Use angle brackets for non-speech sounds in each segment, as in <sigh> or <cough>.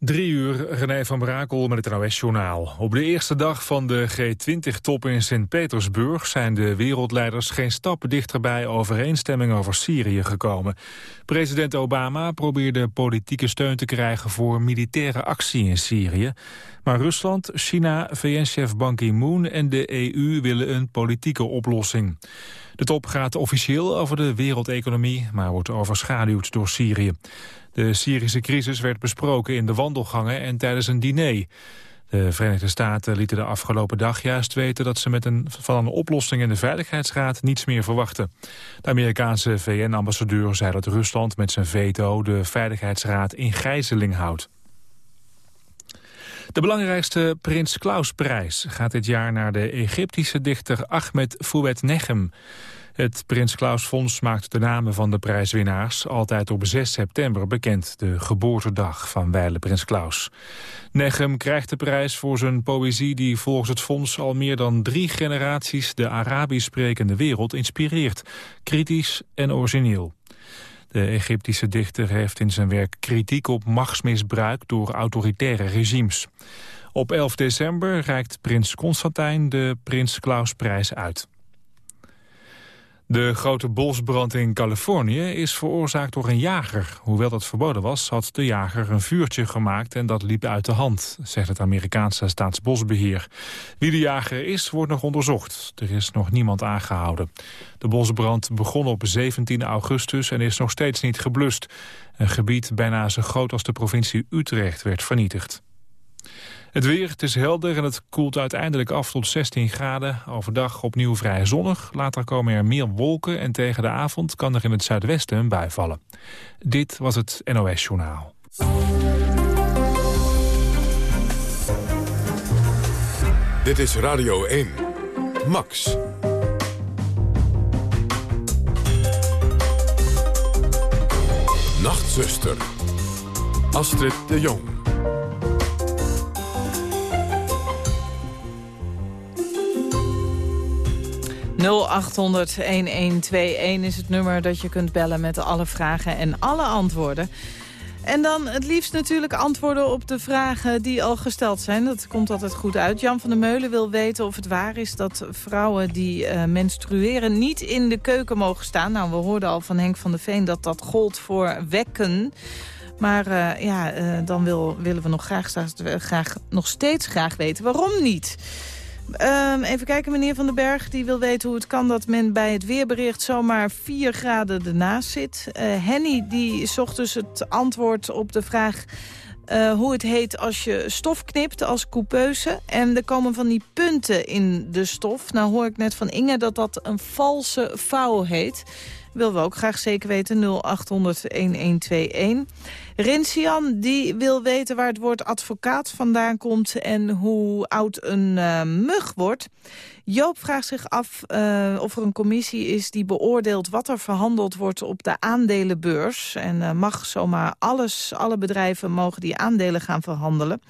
Drie uur, René van Brakel met het NOS-journaal. Op de eerste dag van de G20-top in Sint-Petersburg... zijn de wereldleiders geen stappen dichterbij overeenstemming over Syrië gekomen. President Obama probeerde politieke steun te krijgen... voor militaire actie in Syrië. Maar Rusland, China, VN-chef Ban Ki-moon en de EU willen een politieke oplossing. De top gaat officieel over de wereldeconomie... maar wordt overschaduwd door Syrië. De Syrische crisis werd besproken in de wandelgangen en tijdens een diner. De Verenigde Staten lieten de afgelopen dag juist weten... dat ze met een, van een oplossing in de Veiligheidsraad niets meer verwachten. De Amerikaanse VN-ambassadeur zei dat Rusland met zijn veto... de Veiligheidsraad in gijzeling houdt. De belangrijkste Prins Klausprijs gaat dit jaar naar de Egyptische dichter Ahmed Fouet Nechem. Het Prins Klaus Fonds maakt de namen van de prijswinnaars altijd op 6 september bekend, de geboortedag van wijle Prins Klaus. Nechem krijgt de prijs voor zijn poëzie die volgens het fonds al meer dan drie generaties de Arabisch sprekende wereld inspireert, kritisch en origineel. De Egyptische dichter heeft in zijn werk kritiek op machtsmisbruik door autoritaire regimes. Op 11 december reikt prins Constantijn de Prins Klausprijs uit. De grote bosbrand in Californië is veroorzaakt door een jager. Hoewel dat verboden was, had de jager een vuurtje gemaakt en dat liep uit de hand, zegt het Amerikaanse staatsbosbeheer. Wie de jager is, wordt nog onderzocht. Er is nog niemand aangehouden. De bosbrand begon op 17 augustus en is nog steeds niet geblust. Een gebied bijna zo groot als de provincie Utrecht werd vernietigd. Het weer, het is helder en het koelt uiteindelijk af tot 16 graden. Overdag opnieuw vrij zonnig. Later komen er meer wolken en tegen de avond kan er in het zuidwesten een bui vallen. Dit was het NOS Journaal. Dit is Radio 1. Max. Nachtzuster. Astrid de Jong. 0800-1121 is het nummer dat je kunt bellen met alle vragen en alle antwoorden. En dan het liefst natuurlijk antwoorden op de vragen die al gesteld zijn. Dat komt altijd goed uit. Jan van der Meulen wil weten of het waar is dat vrouwen die uh, menstrueren niet in de keuken mogen staan. Nou, we hoorden al van Henk van der Veen dat dat gold voor wekken. Maar uh, ja, uh, dan wil, willen we nog, graag, graag, nog steeds graag weten waarom niet. Um, even kijken, meneer Van den Berg die wil weten hoe het kan dat men bij het weerbericht zomaar 4 graden ernaast zit. Uh, Henny die zocht dus het antwoord op de vraag uh, hoe het heet als je stof knipt als coupeuse. En er komen van die punten in de stof. Nou hoor ik net van Inge dat dat een valse vouw heet. Willen we ook graag zeker weten, 0800-1121. Rincian die wil weten waar het woord advocaat vandaan komt... en hoe oud een uh, mug wordt. Joop vraagt zich af uh, of er een commissie is die beoordeelt... wat er verhandeld wordt op de aandelenbeurs. En uh, mag zomaar alles, alle bedrijven mogen die aandelen gaan verhandelen.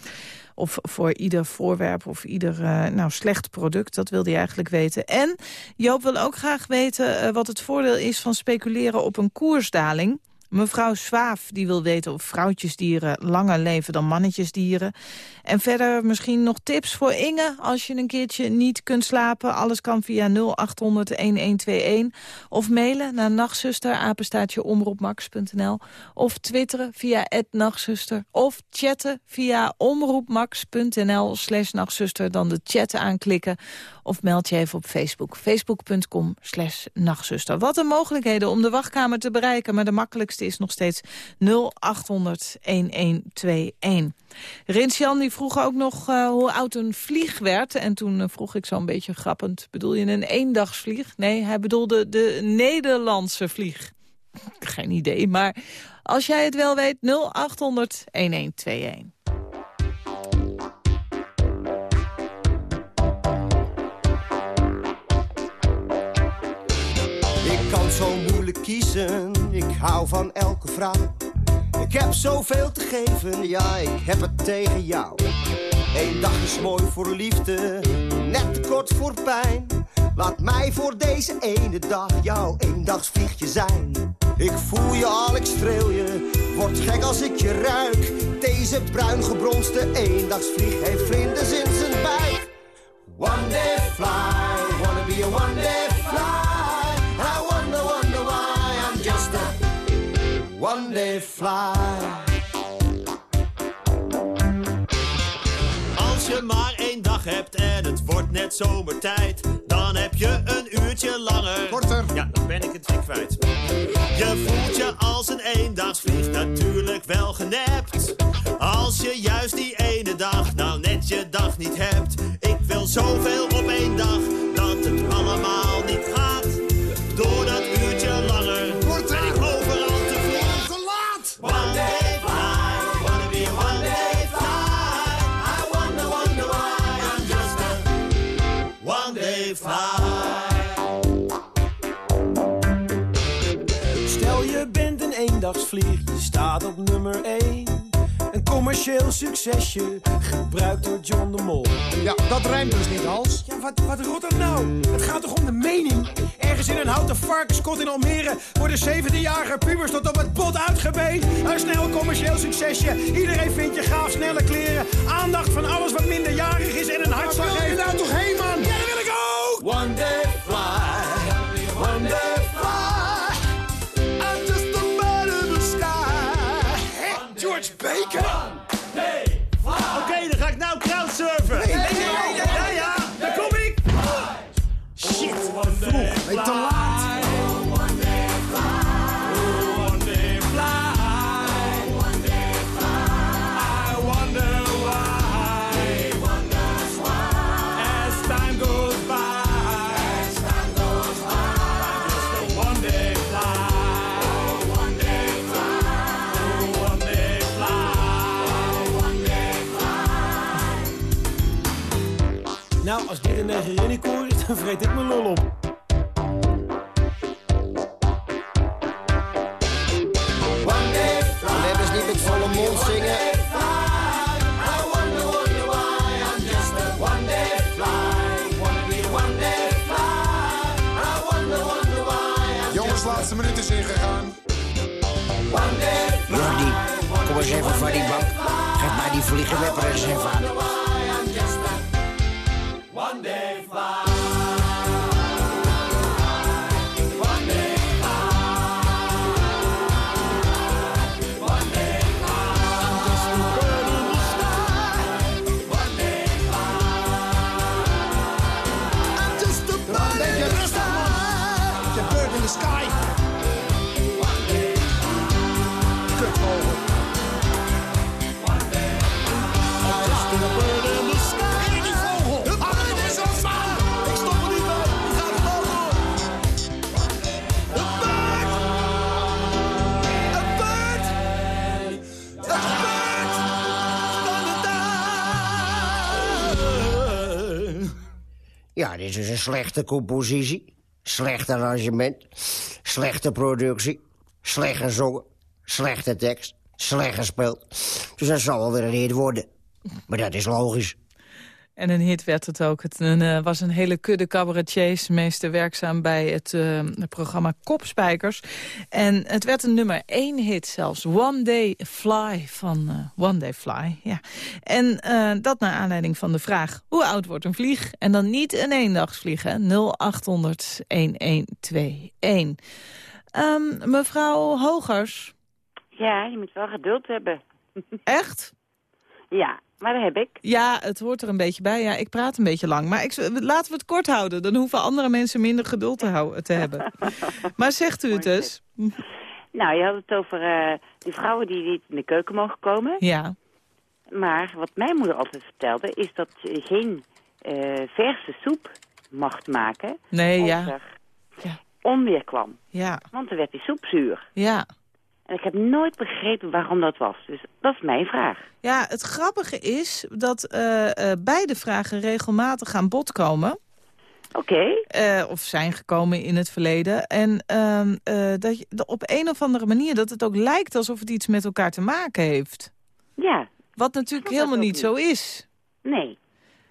Of voor ieder voorwerp of ieder nou, slecht product. Dat wilde hij eigenlijk weten. En Joop wil ook graag weten wat het voordeel is van speculeren op een koersdaling. Mevrouw Zwaaf die wil weten of vrouwtjesdieren langer leven dan mannetjesdieren. En verder misschien nog tips voor Inge als je een keertje niet kunt slapen. Alles kan via 0800-1121 of mailen naar nachtzuster, of twitteren via nachtzuster of chatten via omroepmax.nl slash nachtzuster. Dan de chat aanklikken of meld je even op Facebook. Facebook.com slash nachtzuster. Wat een mogelijkheden om de wachtkamer te bereiken. Maar de makkelijkste is nog steeds 0800 1121. Rinsjan die vroeg ook nog uh, hoe oud een vlieg werd. En toen uh, vroeg ik zo'n beetje grappend, bedoel je een eendagsvlieg? Nee, hij bedoelde de Nederlandse vlieg. <laughs> Geen idee, maar als jij het wel weet, 0800 1121. Ik kan zo moeilijk kiezen, hou van elke vrouw. Ik heb zoveel te geven, ja, ik heb het tegen jou. Eén dag is mooi voor liefde, net te kort voor pijn. Laat mij voor deze ene dag jouw eendagsvliegje zijn. Ik voel je al, ik streel je, word gek als ik je ruik. Deze bruin gebronste eendagsvlieg heeft vlinders in zijn buik. One day fly, wanna be a one day fly. Als je maar één dag hebt en het wordt net zomertijd, dan heb je een uurtje langer. Korter. Ja, dan ben ik het weer kwijt. Je voelt je als een eendagsvlieg natuurlijk wel genept. Als je juist die ene dag nou net je dag niet hebt. Ik wil zoveel op één dag dat het allemaal succesje, gebruikt door John de Mol. Ja, dat rijmt dus niet, Hans. Ja, wat, wat rot dat nou? Het gaat toch om de mening? Ergens in een houten varkenskot in Almere worden 17-jarige pubers tot op het bot uitgebeet. Een snel commercieel succesje. Iedereen vindt je gaaf, snelle kleren. Aandacht van alles wat minderjarig is en een hartslag Waar wil je heeft. nou toch heen, man? Ja, dat wil ik ook! One day Een negerinnenkoor is, dan vreet ik mijn lol op. One day fly. We hebben ze niet met volle mond zingen. Jongens, laatste minuut is ingegaan. Jordi, kom eens even van die bank. Geef mij die vliegenwepper eens even aan. Beetje Is een slechte compositie. Slecht arrangement. Slechte productie. Slecht gezongen. Slechte tekst. Slecht gespeeld. Dus dat zal wel weer een hit worden. Maar dat is logisch. En een hit werd het ook. Het een, eh, was een hele kudde cabaretiers, meester werkzaam bij het, het programma Kopspijkers. En het werd een nummer één hit zelfs. One Day Fly van eh, One Day Fly. Ja. En dat naar aanleiding van de vraag, hoe oud wordt een vlieg? En dan niet een eendagsvlieg, hè? 0800 1121. Ehm, mevrouw Hogers, Ja, je moet wel geduld hebben. echt? <laughs> Ja, maar dat heb ik. Ja, het hoort er een beetje bij. Ja, ik praat een beetje lang. Maar ik, laten we het kort houden. Dan hoeven andere mensen minder geduld te, houden, te hebben. <laughs> maar zegt u het dus. Nou, je had het over eh, die vrouwen die niet in de keuken mogen komen. Ja. Maar wat mijn moeder altijd vertelde, is dat je geen eh, verse soep mag maken Nee, als ja. er Ja. onweer kwam. Ja. Want dan werd die soep zuur. Ja. En ik heb nooit begrepen waarom dat was. Dus dat is mijn vraag. Ja, het grappige is dat eh, eh, beide vragen regelmatig aan bod komen. Oké. Eh, of zijn gekomen in het verleden. En ehm, eh, dat je, op een of andere manier dat het ook lijkt alsof het iets met elkaar te maken heeft. Ja. Wat natuurlijk helemaal niet zo is. Nee.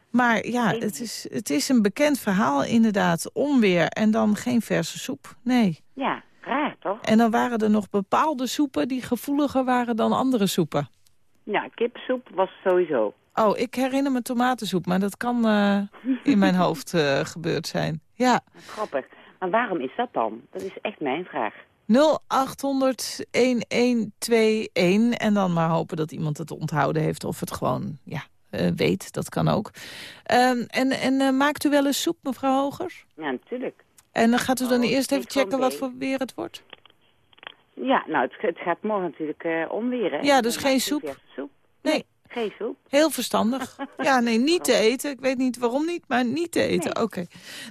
Maar ja, het is, het is een bekend verhaal inderdaad. Onweer en dan geen verse soep. Nee. Ja, raar toch? En dan waren er nog bepaalde soepen die gevoeliger waren dan andere soepen. Ja, kippensoep was sowieso. Oh, ik herinner me tomatensoep, maar dat kan eh, in mijn <laughs> hoofd eh, gebeurd zijn. Ja, Grappig. Maar waarom is dat dan? Dat is echt mijn vraag. 0800-1121 en dan maar hopen dat iemand het onthouden heeft of het gewoon ja, eh, weet. Dat kan ook. Ehm, en en maakt u wel eens soep, mevrouw Hogers? Ja, natuurlijk. En dan gaat u dan Oh, eerst even checken wat voor weer het wordt? Ja, nou, het, het gaat morgen natuurlijk onweer, hè? Ja, dus geen soep? Nee. Geen soep. Heel verstandig. <laughs> Ja, nee, niet te eten. Ik weet niet waarom niet, maar niet te eten. Nee. Oké.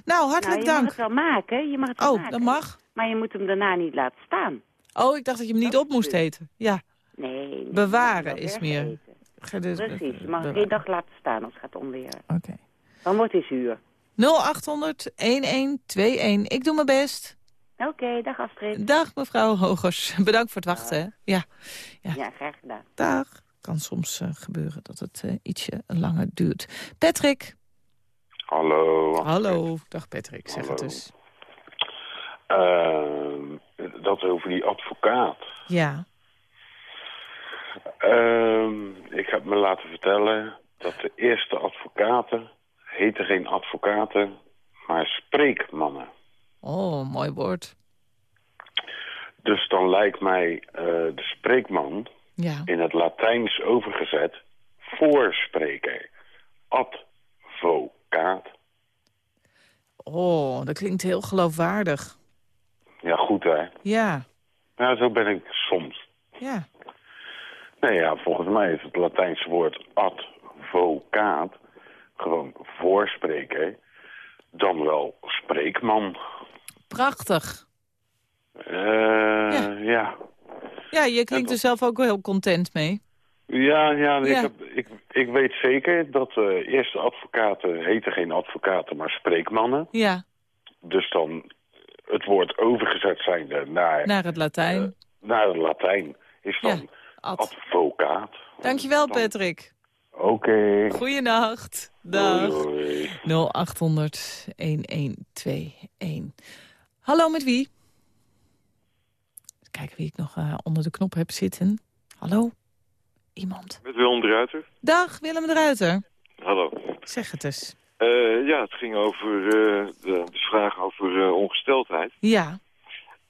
Nou, hartelijk nou, je mag dank. het wel maken. Je mag het wel Oh, maken. dat mag. Maar je moet hem daarna niet laten staan. Oh, ik dacht dat je hem niet Dat op moest eten. Ja, Nee. Bewaren is meer- Precies. Je mag geen dag laten staan als het gaat onweren. Oké. Dan wordt hij zuur. 0800-1121. Ik doe mijn best. Oké, dag Astrid. Dag mevrouw Hogers. <laughs> Bedankt voor het wachten. Ja, Ja, graag gedaan. dag. Kan soms eh, gebeuren dat het eh, ietsje langer duurt. Patrick. Hallo. Hallo. Dag Patrick, zeg het dus. Ehm, dat over die advocaat. Ja. Ehm, ik heb me laten vertellen dat de eerste advocaten heten geen advocaten, maar spreekmannen. Oh, mooi woord. Dus dan lijkt mij eh, de spreekman Ja. in het Latijns overgezet voorspreker. Advocaat. Oh, dat klinkt heel geloofwaardig. Ja, goed hè. Ja. Ja, zo ben ik soms. Ja. Nee, ja, volgens mij is het Latijnse woord advocaat gewoon voorspreker, dan wel spreekman. Prachtig. Eh ja. Ja, je klinkt er zelf ook wel heel content mee. Ja, ja, ik, heb, ik, ik weet zeker dat de eerste advocaten heten geen advocaten, maar spreekmannen. Ja, Dus dan het woord overgezet zijnde naar, naar het Latijn. naar het Latijn is dan Ja, ad. advocaat. Dankjewel, Dan- Patrick. Oké. Goeienacht. Dag. Doei, doei. 0800 1121. Hallo, met wie? Kijken wie ik nog eh, onder de knop heb zitten. Hallo? Iemand. Met Willem de Ruiter. Dag, Willem de Ruiter. Hallo. Zeg het eens. Eh, ja, het ging over eh, de, de vraag over ongesteldheid. Ja,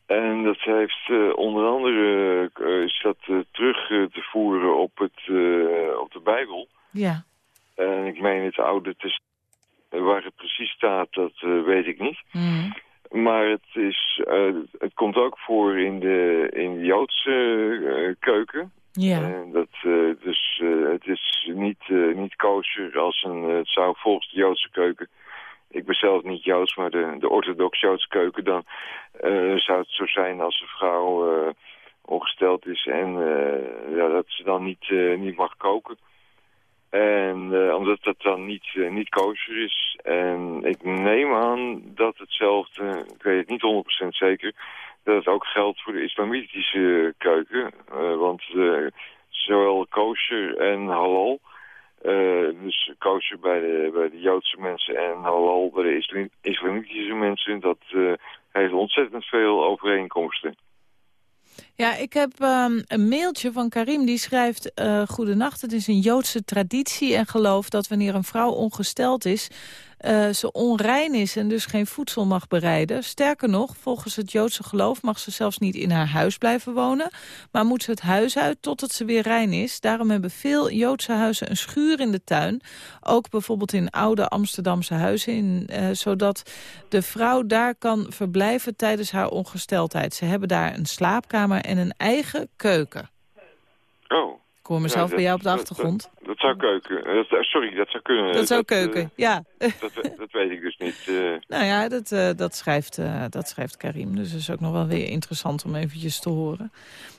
En dat heeft onder andere is dat terug te voeren op, het, op de Bijbel. ja. En ik meen het Oude Testament. Waar het precies staat, dat eh, weet ik niet. Mhm. Maar het, is, eh, het komt ook voor in de, in de Joodse eh, keuken. Ja, dat, dus het is niet, niet kosher als een, het zou volgens de Joodse keuken. Ik ben zelf niet Joods, maar de, de orthodox Joodse keuken. Dan zou het zo zijn als een vrouw ongesteld is en ja, dat ze dan niet, niet mag koken. En eh, omdat dat dan niet, eh, niet kosher is. En ik neem aan dat hetzelfde, ik weet het niet 100% zeker, dat het ook geldt voor de islamitische keuken. Eh, want zowel kosher en halal, dus kosher bij de, bij de Joodse mensen en halal bij de islam- islamitische mensen, dat heeft ontzettend veel overeenkomsten. Ja, ik heb ehm, een mailtje van Karim die schrijft... eh Goedenacht, het is een Joodse traditie en geloof dat wanneer een vrouw ongesteld is... eh, ze onrein is en dus geen voedsel mag bereiden. Sterker nog, volgens het Joodse geloof mag ze zelfs niet in haar huis blijven wonen... maar moet ze het huis uit totdat ze weer rein is. Daarom hebben veel Joodse huizen een schuur in de tuin. Ook bijvoorbeeld in oude Amsterdamse huizen... In, eh, zodat de vrouw daar kan verblijven tijdens haar ongesteldheid. Ze hebben daar een slaapkamer en een eigen keuken. Oh. Ik hoor mezelf Ja, bij jou op de achtergrond. Dat, dat zou keuken. eh, sorry, dat zou kunnen. Dat zou eh, keuken, ja. dat, <laughs> dat weet ik dus niet. eh. Nou ja, dat, dat, schrijft, dat schrijft Karim. Dus dat is ook nog wel weer interessant om eventjes te horen.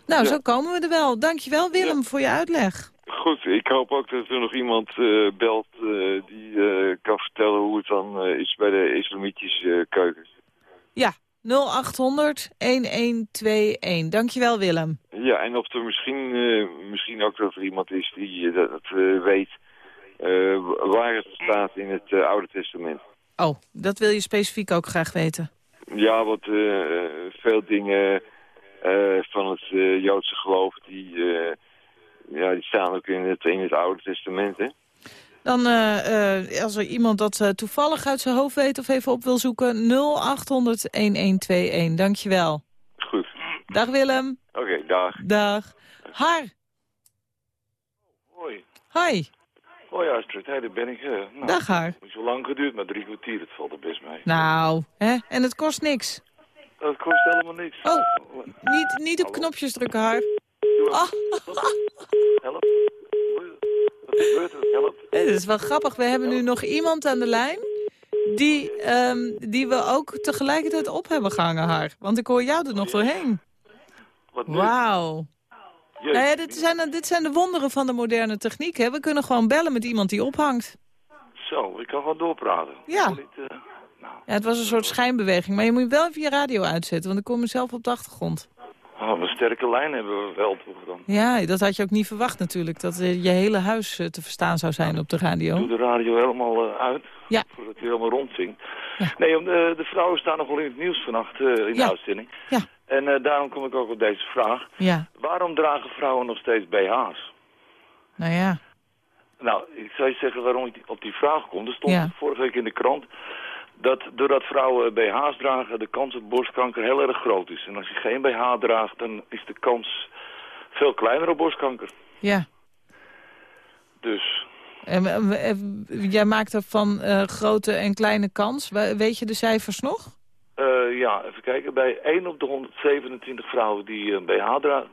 Nou, Ja. zo komen we er wel. Dankjewel Willem voor je uitleg. Goed, ik hoop ook dat er nog iemand belt die kan vertellen hoe het dan is bij de islamitische keuken. Ja, 0800 1121. Dankjewel Willem. Ja, en of er misschien, eh, misschien ook dat er iemand is die eh, dat eh, weet waar het staat in het Oude Testament. Oh, dat wil je specifiek ook graag weten. Ja, want veel dingen van het Joodse geloof die, ja, die staan ook in het, in het Oude Testament, hè? Dan, eh, eh, als er iemand dat eh, toevallig uit zijn hoofd weet of even op wil zoeken... 0800-1121. Dankjewel. Goed. Dag Willem. Oké, dag. Dag. Har. Hoi. Hi. Hoi Astrid, hey, daar ben ik. nou, Dag Har. Niet zo lang geduurd, maar drie kwartier, het valt er best mee. Nou, hè? En het kost niks. Dat kost helemaal niks. Oh, niet, niet op knopjes drukken, Har. Ah. Help. Gebeurt. Het is wel grappig. We hebben nu nog iemand aan de lijn... Die, ehm, die we ook tegelijkertijd op hebben gehangen, Har. Want ik hoor jou er nog doorheen. Wauw. Nou ja, dit, zijn, dit zijn de wonderen van de moderne techniek. Hè? We kunnen gewoon bellen met iemand die ophangt. Zo, ik kan gewoon doorpraten. Ja. Niet, eh, Ja, het was een soort schijnbeweging. Maar je moet wel even je radio uitzetten, want ik kom mezelf op de achtergrond. Oh, een sterke lijn hebben we wel toch dan. Ja, dat had je ook niet verwacht natuurlijk. Dat eh, je hele huis eh, te verstaan zou zijn op de radio. Doe de radio helemaal eh, uit. Ja. Voordat hij helemaal rondzingt. Nee, om de, de vrouwen staan nog wel in het nieuws vannacht in de uitzending. Ja. En daarom kom ik ook op deze vraag. Ja, Waarom dragen vrouwen nog steeds BH's? nou ja. Nou, ik zou je zeggen waarom ik op die vraag kom. Er stond Ja. vorige week in de krant dat doordat vrouwen BH's dragen... de kans op borstkanker heel erg groot is. En als je geen BH draagt, dan is de kans veel kleiner op borstkanker. Ja. Dus En, eh, eh, jij maakt er van eh, grote en kleine kans. We- Weet je de cijfers nog? ja, even kijken. Bij 1 op de 127 vrouwen die een BH dragen...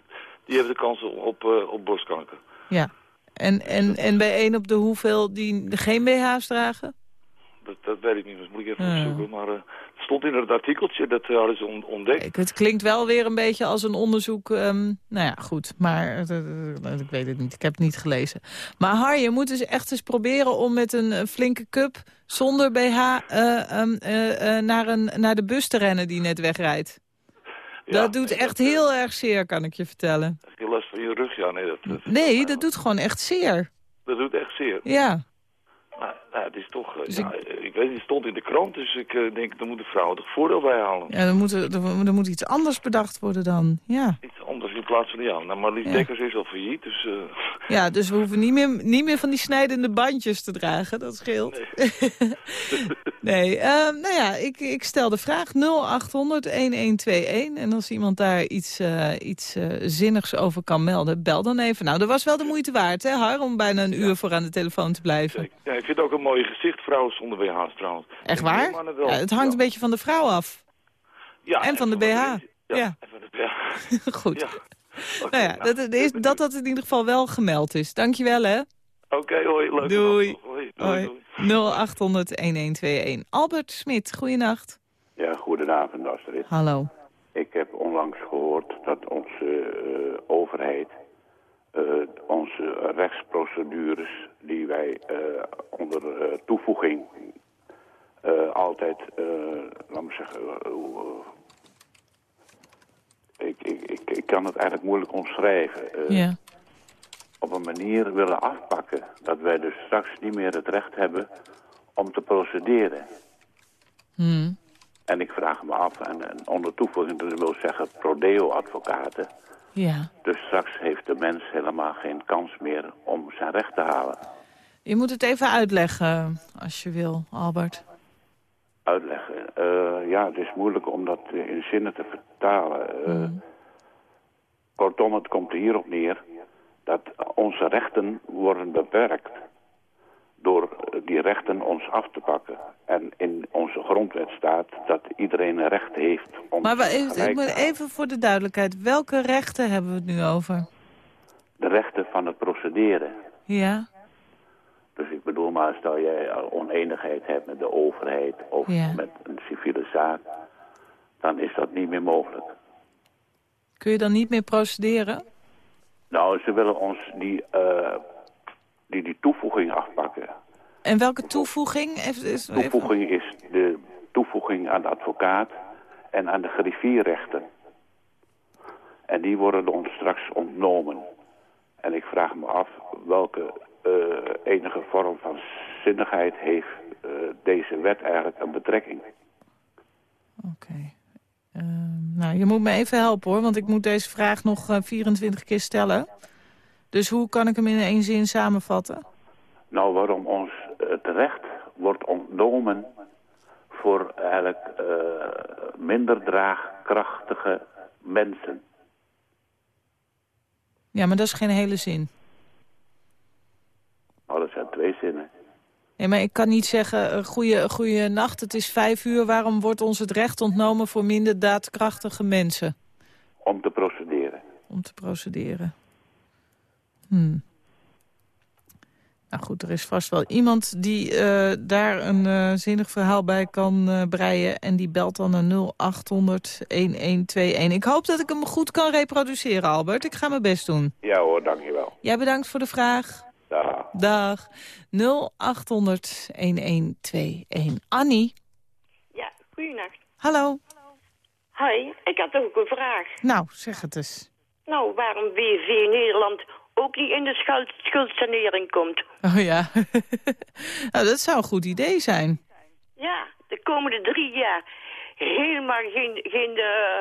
die hebben de kans op, op borstkanker. Ja. En, en, en bij één op de hoeveel die geen BH's dragen? Dat, dat weet ik niet, dat moet ik even Ja. opzoeken. Maar eh, het stond in het artikeltje, dat eh, hadden ze on- ontdekt. Kijk, het klinkt wel weer een beetje als een onderzoek. ehm, nou ja, goed. Maar eh, eh, ik weet het niet. Ik heb het niet gelezen. Maar Har, je moet dus echt eens proberen om met een eh, flinke cup zonder BH eh, ehm, eh, eh, naar, een, naar de bus te rennen die net wegrijdt. dat doet echt heel erg zeer, kan ik je vertellen. Je last van je rug? Ja, nee, dat, dat, Nee, dat doet gewoon echt zeer. dat doet echt zeer. Ja. Maar nou, het is toch, eh, Dus ja, ik... weet niet, het stond in de krant, dus ik eh, denk, daar moeten vrouwen toch voordeel bij halen. Ja, dan moet, er, er moet iets anders bedacht worden dan. Ja. Iets anders in plaats van, ja, nou, Marlies Ja. Dekkers is al failliet, dus... eh, <laughs> Ja, dus we hoeven niet meer, niet meer van die snijdende bandjes te dragen. Dat scheelt. Nee, <laughs> ehm, nou ja, ik, ik stel de vraag 0800-1121. En als iemand daar iets, eh, iets eh, zinnigs over kan melden, bel dan even. Nou, dat was wel de moeite waard, hè, Har, om bijna een uur voor aan de telefoon te blijven. ja, ik vind het ook een mooi gezicht, vrouwen zonder BH's trouwens. Echt waar? Ja, het hangt een beetje van de vrouw af. Ja, en van de BH. Ja. en van de BH. <laughs> Goed. Ja. nou ja, dat, dat is, dat dat in ieder geval wel gemeld is. Dankjewel, hè. Oké, hoi, leuk. Doei. Hoi, Hoi. doei. 0800-1121. Albert Smit, goeienacht. Ja, goedenavond Astrid. Hallo. Ik heb onlangs gehoord dat onze eh, overheid eh, onze rechtsprocedures die wij eh, onder eh, toevoeging eh, altijd, laat me zeggen, ik, ik, ik, ik kan het eigenlijk moeilijk omschrijven. Op een manier willen afpakken dat wij dus straks niet meer het recht hebben om te procederen. Hmm. En ik vraag me af, en, en onder toevoeging dat wil zeggen prodeo-advocaten. Ja. Dus straks heeft de mens helemaal geen kans meer om zijn recht te halen. Je moet het even uitleggen, als je wil, Albert. Uitleggen. Eh, ja, het is moeilijk om dat in zinnen te vertalen. Eh, Kortom, het komt er hierop neer dat onze rechten worden beperkt door eh, die rechten ons af te pakken. En in onze grondwet staat dat iedereen een recht heeft om Maar even, ik moet even voor de duidelijkheid, welke rechten hebben we het nu over? De rechten van het procederen. Ja? Dus ik bedoel maar, stel jij eh, oneenigheid hebt met de overheid of Ja. met een civiele zaak, dan is dat niet meer mogelijk. Kun je dan niet meer procederen? Nou, ze willen ons die, eh, die, die toevoeging afpakken. En welke toevoeging? Even, Toevoeging is de toevoeging aan de advocaat en aan de griffierrechten. En die worden ons straks ontnomen. En ik vraag me af welke eh, enige vorm van zinnigheid heeft eh, deze wet eigenlijk een betrekking. Ehm, nou, je moet me even helpen hoor, want ik moet deze vraag nog eh, 24 keer stellen. Dus hoe kan ik hem in één zin samenvatten? Nou, waarom ons het recht wordt ontnomen voor eigenlijk eh, minder draagkrachtige mensen. Ja, maar dat is geen hele zin. Nou, dat zijn twee zinnen. Nee, maar ik kan niet zeggen, eh, goeie nacht, het is vijf uur. Waarom wordt ons het recht ontnomen voor minder daadkrachtige mensen? Om te procederen. Om te procederen. Hmm. Nou goed, er is vast wel iemand die eh, daar een eh, zinnig verhaal bij kan uh, breien. En die belt dan naar 0800-1121. Ik hoop dat ik hem goed kan reproduceren, Albert. Ik ga mijn best doen. Ja hoor, dankjewel. Jij bedankt voor de vraag. Dag. Dag. 0800-1121. Annie. Ja, goeienacht. Hallo. Hoi, ik had ook een vraag. Nou, zeg het eens. Nou, waarom BV Nederland ook niet in de schuld, schuldsanering komt. Oh ja, <laughs> nou, dat zou een goed idee zijn. Ja, de komende drie jaar helemaal geen, geen uh,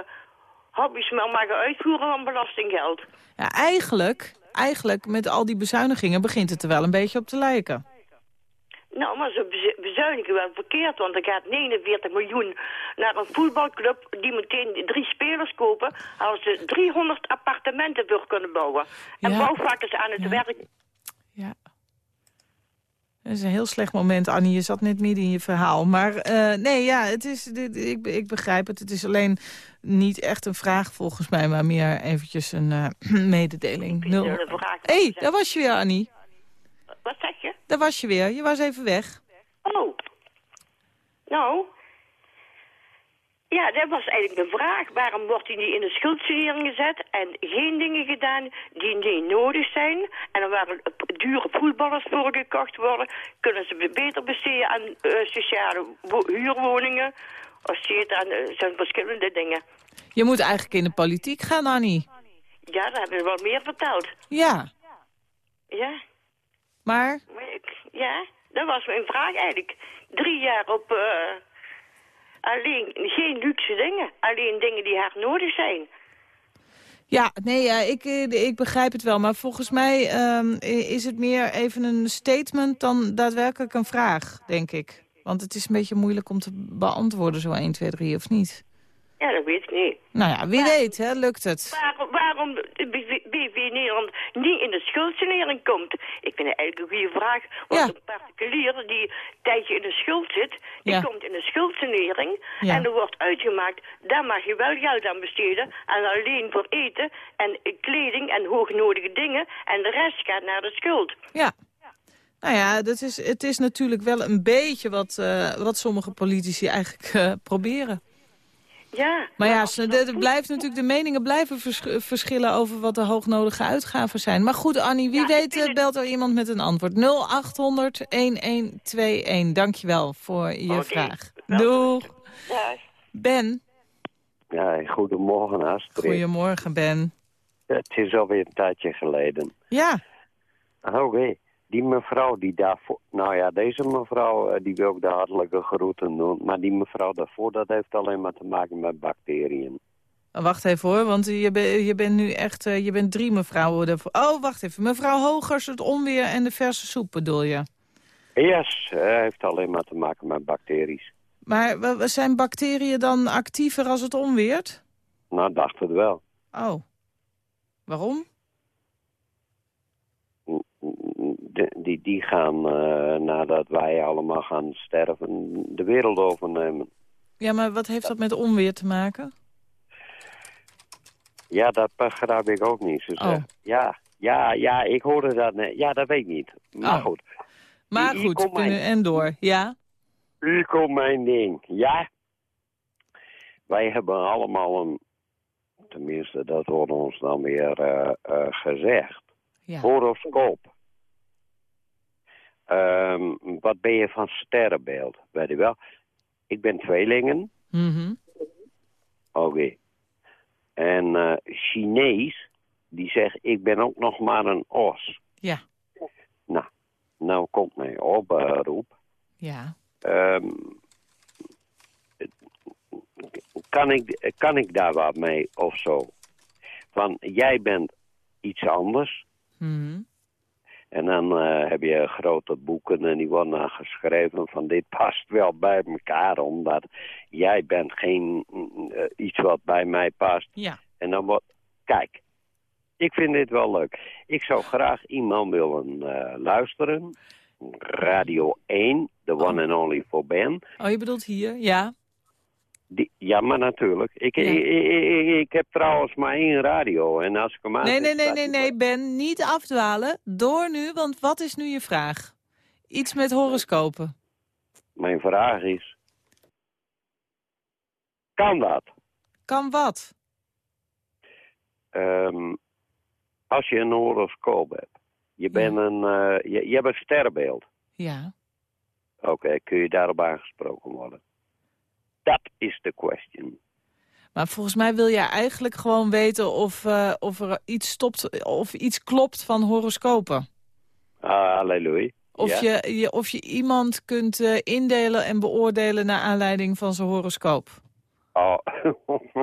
hobby's meer mogen uitvoeren van belastinggeld. Ja, eigenlijk, eigenlijk met al die bezuinigingen begint het er wel een beetje op te lijken. Nou, maar ze bezuinigen wel verkeerd, want er gaat 49 miljoen naar een voetbalclub die meteen drie spelers kopen, als ze 300 appartementen voor kunnen bouwen. En ja. bouwvakkers aan het ja. werk. Ja. Dat is een heel slecht moment, Annie. Je zat net midden in je verhaal. Maar uh, nee, ja, het is, dit, ik, ik begrijp het. Het is alleen niet echt een vraag volgens mij, maar meer eventjes een uh, <clears throat> mededeling. Nul... Hé, hey, daar was je weer, Annie. Wat zeg je? Daar was je weer. Je was even weg. Oh. Nou. Ja, dat was eigenlijk de vraag. Waarom wordt hij niet in de schuldsanering gezet en geen dingen gedaan die niet nodig zijn? En dan waren dure voetballers voor gekocht worden. Kunnen ze beter besteden aan uh, sociale huurwoningen? Of zit aan uh, zijn verschillende dingen. Je moet eigenlijk in de politiek gaan, Annie. Ja, daar hebben we wel meer verteld. Ja. Ja. Maar? Ja, dat was mijn vraag eigenlijk. Drie jaar op uh, alleen geen luxe dingen. Alleen dingen die hard nodig zijn. Ja, nee, ja, ik, ik begrijp het wel. Maar volgens mij um, is het meer even een statement dan daadwerkelijk een vraag, denk ik. Want het is een beetje moeilijk om te beantwoorden, zo 1, 2, 3, of niet? Ja, dat weet ik niet. Nou ja, wie weet, hè, lukt het. Waarom, waarom BV Nederland niet in de schuldsanering komt? Ik vind het eigenlijk een goede vraag. Want ja. een particulier die een tijdje in de schuld zit, die Ja. komt in de schuldsanering. Ja. En er wordt uitgemaakt, daar mag je wel geld aan besteden. En alleen voor eten en kleding en hoognodige dingen. En de rest gaat naar de schuld. Ja. Nou ja, dat is, het is natuurlijk wel een beetje wat, uh, wat sommige politici eigenlijk uh, proberen. Ja. Maar ja, ze, de, de blijft natuurlijk, de meningen blijven vers, verschillen over wat de hoognodige uitgaven zijn. Maar goed, Annie, wie Ja, weet uh, belt er iemand met een antwoord. 0800-1121. Dankjewel voor je vraag. Doeg. Ja. Ben. Ja, goedemorgen Astrid. Goedemorgen, Ben. Het is alweer een tijdje geleden. Ja. Oké, die mevrouw die daarvoor... Nou ja, deze mevrouw eh, die wil ik de hartelijke groeten doen. Maar die mevrouw daarvoor, dat heeft alleen maar te maken met bacteriën. Wacht even hoor, want je, je bent nu echt... Uh, je bent drie mevrouwen ervoor. Oh, wacht even. Mevrouw Hogers, het onweer en de verse soep bedoel je? Yes, uh, heeft alleen maar te maken met bacteriën. Maar zijn bacteriën dan actiever als het onweert? Nou, dacht het wel. Oh. Waarom? Die, die gaan, uh, nadat wij allemaal gaan sterven, de wereld overnemen. Ja, maar wat heeft dat met onweer te maken? Ja, dat begrijp ik ook niet. Oh. ja, ja, ja, ik hoorde dat net. Ja, dat weet ik niet. Maar oh. goed. Maar goed, mijn... en door, ja? Hier komt mijn ding, ja? Wij hebben allemaal een, tenminste dat wordt ons dan weer uh, uh, gezegd, ja. horoscoop. Um, wat ben je van sterrenbeeld? Weet je wel? Ik ben tweelingen. Mm -hmm. Oké. Okay. En uh, Chinees, die zegt, ik ben ook nog maar een os. Ja. Nou, nou komt mijn oproep. Ja. Um, kan, ik, kan ik daar wat mee of zo? Van, jij bent iets anders. Mhm. En dan eh, heb je grote boeken en die worden dan geschreven van dit past wel bij elkaar, omdat jij bent geen eh, iets wat bij mij past. Ja. En dan wordt, kijk, ik vind dit wel leuk. Ik zou graag iemand willen eh, luisteren. Radio 1, the one and only for Ben. Oh, je bedoelt hier? Ja. Die, ja, maar natuurlijk. Ik, Ja. ik, ik, ik- heb trouwens maar één radio. En als ik hem aan Nee, nee, nee, nee, nee, Ben, niet afdwalen. Door nu, want wat is nu je vraag? Iets met horoscopen. Mijn vraag is... Kan dat? Kan wat? Ehm, als je een horoscoop hebt. Je, bent een, eh, je, je hebt een sterrenbeeld. Ja. Oké, kun je daarop aangesproken worden? Dat is de question. Maar volgens mij wil jij eigenlijk gewoon weten of, eh, of er iets stopt, of iets klopt van horoscopen. Ah, halleluja. Of, Ja? je, je, of je iemand kunt eh, indelen en beoordelen naar aanleiding van zijn horoscoop. Oh,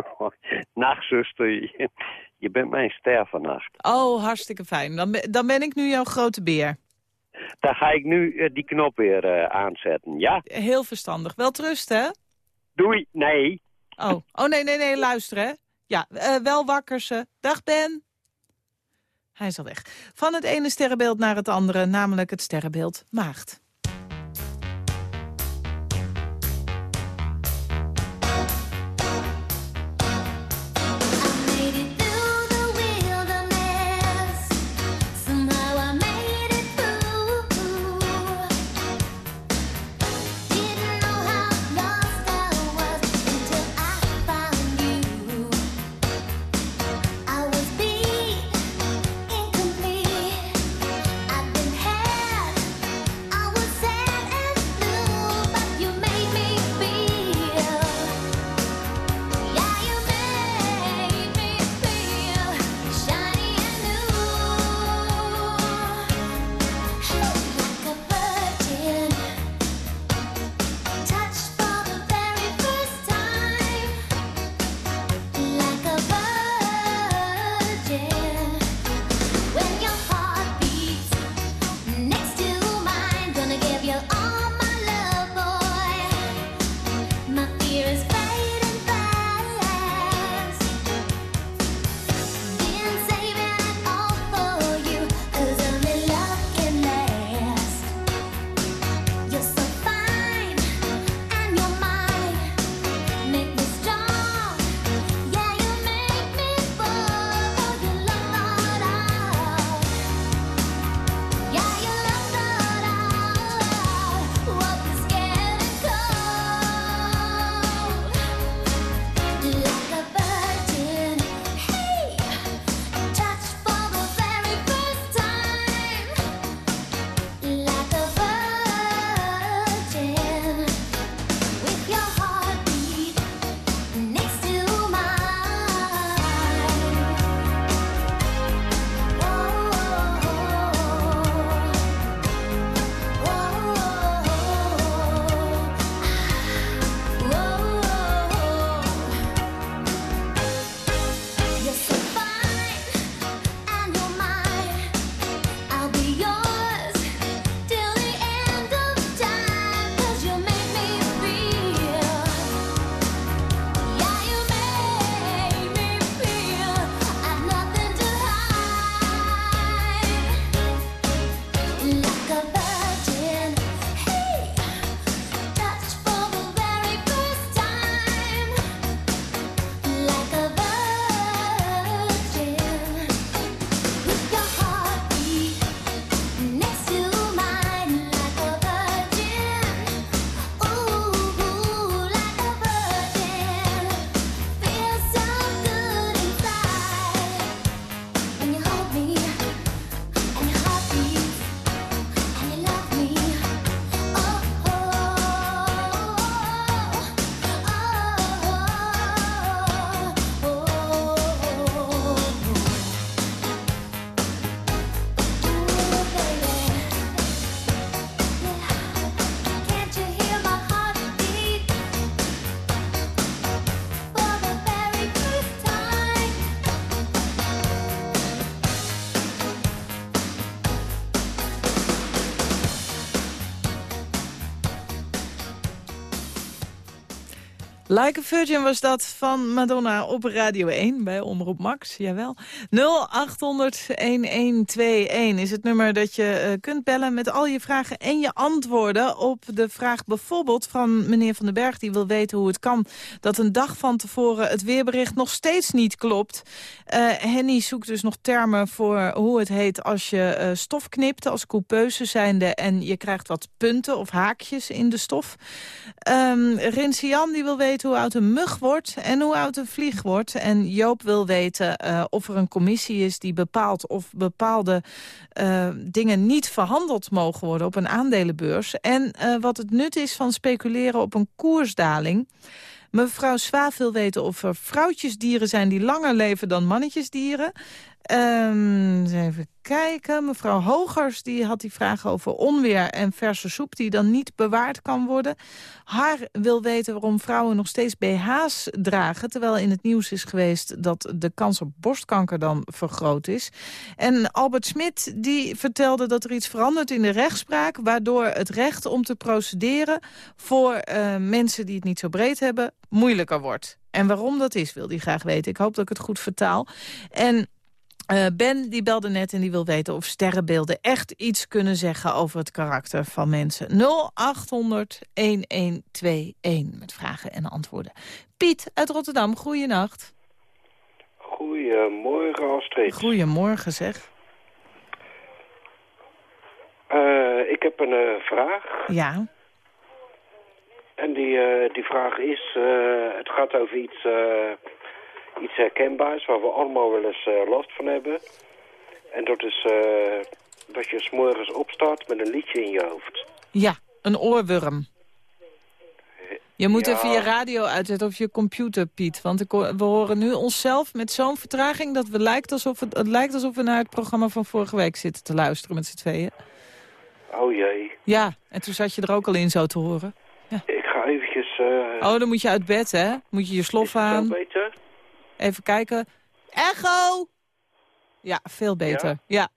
<laughs> nachtzuster, je, je bent mijn ster vannacht. Oh, hartstikke fijn. Dan ben, dan ben ik nu jouw grote beer. Dan ga ik nu eh, die knop weer aanzetten, ja? Heel verstandig. Wel trust, hè? Doei, nee. Oh, oh nee, nee, nee, luister, hè? Ja, eh, wel wakker ze. Dag, Ben. Hij is al weg. Van het ene sterrenbeeld naar het andere, namelijk het sterrenbeeld Maagd. Like a Virgin was dat van Madonna op Radio 1 bij Omroep Max, jawel. 0800-1121 is het nummer dat je eh, kunt bellen met al je vragen en je antwoorden op de vraag bijvoorbeeld van meneer Van den Berg... die wil weten hoe het kan dat een dag van tevoren het weerbericht nog steeds niet klopt. Eh, Henny zoekt dus nog termen voor hoe het heet als je eh, stof knipt als coupeuse zijnde... en je krijgt wat punten of haakjes in de stof. Um, Rinsian die wil weten hoe oud een mug wordt en hoe oud een vlieg wordt. En Joop wil weten eh, of er een commissie is die bepaalt of bepaalde eh, dingen niet verhandeld mogen worden op een aandelenbeurs. En eh, wat het nut is van speculeren op een koersdaling. Mevrouw Swaaf wil weten of er vrouwtjesdieren zijn die langer leven dan mannetjesdieren. Eens even kijken. Mevrouw Hogers die had die vraag over onweer en verse soep... die dan niet bewaard kan worden. Haar wil weten waarom vrouwen nog steeds BH's dragen... terwijl in het nieuws is geweest dat de kans op borstkanker dan vergroot is. En Albert Smit die vertelde dat er iets verandert in de rechtspraak... waardoor het recht om te procederen voor eh, mensen die het niet zo breed hebben... moeilijker wordt. En waarom dat is, wil hij graag weten. Ik hoop dat ik het goed vertaal. En eh, ben die belde net en die wil weten of sterrenbeelden echt iets kunnen zeggen over het karakter van mensen. 0800 1121 met vragen en antwoorden. Piet uit Rotterdam, goeienacht. Goedemorgen, Astrid. Goedemorgen zeg. Eh, ik heb een eh, vraag. Ja. En die, die vraag is, het gaat over iets, iets herkenbaars waar we allemaal wel eens eh, last van hebben. En dat is eh, dat je morgens opstaat met een liedje in je hoofd. Ja, een oorworm. Je moet Ja. even je radio uitzetten of je computer, Piet. Want ik we horen nu onszelf met zo'n vertraging... dat we lijkt alsof het, het lijkt alsof we naar het programma van vorige week zitten te luisteren met z'n tweeën. Oh jee, Ja, en toen zat je er ook al in zo te horen. ik ga eventjes... eh Oh, dan moet je uit bed, hè? Moet je je slof aan. Even kijken. Echo! Ja, veel beter. Ja.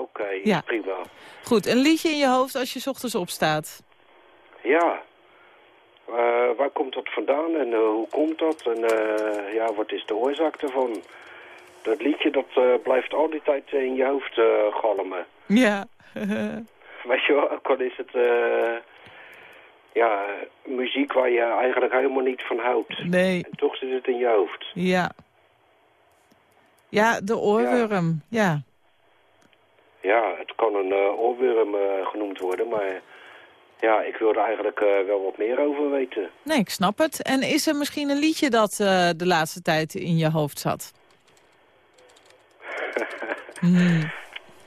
Oké, Ja. prima. Goed, een liedje in je hoofd als je 's ochtends opstaat. Ja. Eh, waar komt dat vandaan en eh, hoe komt dat? En eh, ja, wat is de oorzaak daarvan? Dat liedje dat blijft al die tijd in je hoofd galmen. Ja. <laughs> Weet je wel, ook al is het ja, muziek waar je eigenlijk helemaal niet van houdt. nee, En toch zit het in je hoofd. ja. Ja, de oorworm. Ja. Ja, het kan een eh, oorworm eh, genoemd worden, maar ja, ik wil er eigenlijk eh, wel wat meer over weten. Nee, ik snap het. En is er misschien een liedje dat de laatste tijd in je hoofd zat? <laughs> Hmm.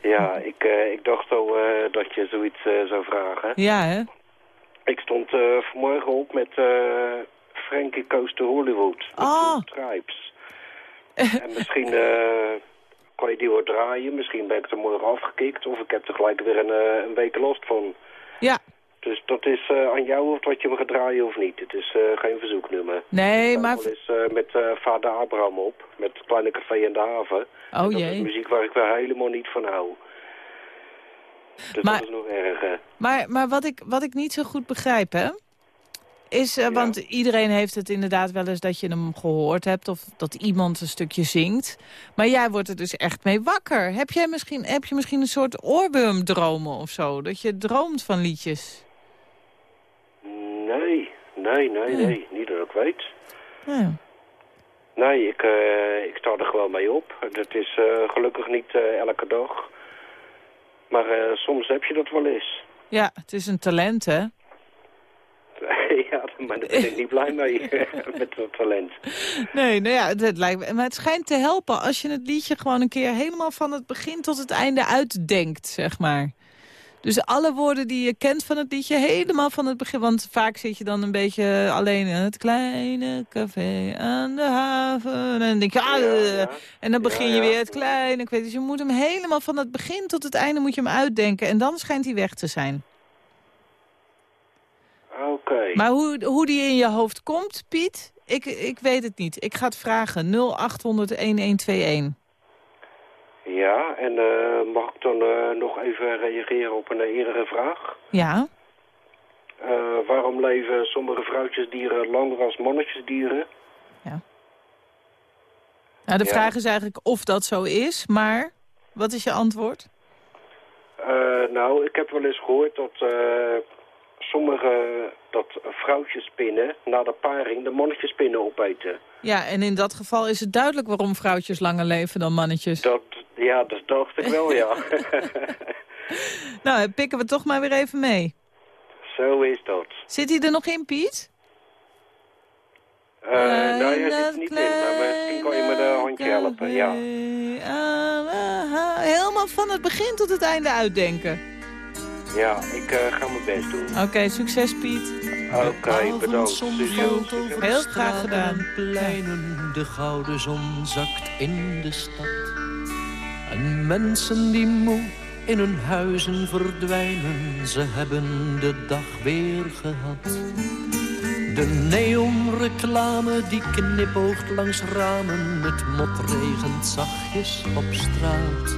Ja, ik, ik dacht al dat je zoiets zou vragen. Ja, hè? Ik stond eh, vanmorgen op met eh Frankie Coast to Hollywood. Met Ah. Two Stripes. <laughs> en misschien eh, kan je die wel draaien. Misschien ben ik er morgen afgekikt. Of ik heb er gelijk weer een, een week last van. Ja. Dus dat is aan jou of dat je hem gaat draaien of niet. Het is geen verzoeknummer. Nee, maar... eens eh, met vader Abraham op. Met het kleine café in de haven. Oh dat is jee. muziek waar ik wel helemaal niet van hou. Dus Maar- dat is nog erger. Maar, maar wat, ik, wat ik niet zo goed begrijp, hè? Is, eh, want iedereen heeft het inderdaad wel eens dat je hem gehoord hebt... of dat iemand een stukje zingt. Maar jij wordt er dus echt mee wakker. Heb, jij misschien, heb je misschien een soort oorwormdromen of zo? Dat je droomt van liedjes? Nee, nee, nee, nee. Niet dat ik weet. Ja. Nee, ik, eh, ik sta er gewoon mee op. Dat is eh, gelukkig niet elke dag. Maar eh, soms heb je dat wel eens. ja, het is een talent, hè? <laughs> ja, maar daar ben ik niet blij mee <laughs> met dat talent. Nee, nou ja, het, lijkt me, maar het schijnt te helpen als je het liedje gewoon een keer helemaal van het begin tot het einde uitdenkt, zeg maar. Dus alle woorden die je kent van het liedje helemaal van het begin. Want vaak zit je dan een beetje alleen in het kleine café aan de haven. En dan denk je, ah, eh, en dan begin je weer het kleine. Ik weet, dus je moet hem helemaal van het begin tot het einde moet je hem uitdenken. En dan schijnt hij weg te zijn. Oké. Maar hoe, hoe die in je hoofd komt, Piet, ik, ik weet het niet. Ik ga het vragen. 0800-1121. Ja, en eh, mag ik dan eh, nog even reageren op een eerdere vraag? Ja? Eh, waarom leven sommige vrouwtjesdieren langer als mannetjesdieren. Nou, de Ja. vraag is eigenlijk of dat zo is, maar wat is je antwoord? Nou, ik heb wel eens gehoord dat sommige dat vrouwtjespinnen na de paring de mannetjespinnen opeten. Ja, en in dat geval is het duidelijk waarom vrouwtjes langer leven dan mannetjes. Dat, ja, dat dacht ik wel, ja. <laughs> Nou, pikken we toch maar weer even mee. Zo is dat. Zit hij er nog in, Piet? Eh nou, hij zit er niet in, maar misschien kan je me de handje helpen, ja. Ah, helemaal van het begin tot het einde uitdenken. Ja, ik eh, ga mijn best doen. Oké, succes Piet. Oké, bedankt. Heel graag gedaan. pleinen, de gouden zon zakt in de stad. En mensen die moe in hun huizen verdwijnen, ze hebben de dag weer gehad. De neonreclame die knipoogt langs ramen, het mot regent zachtjes op straat.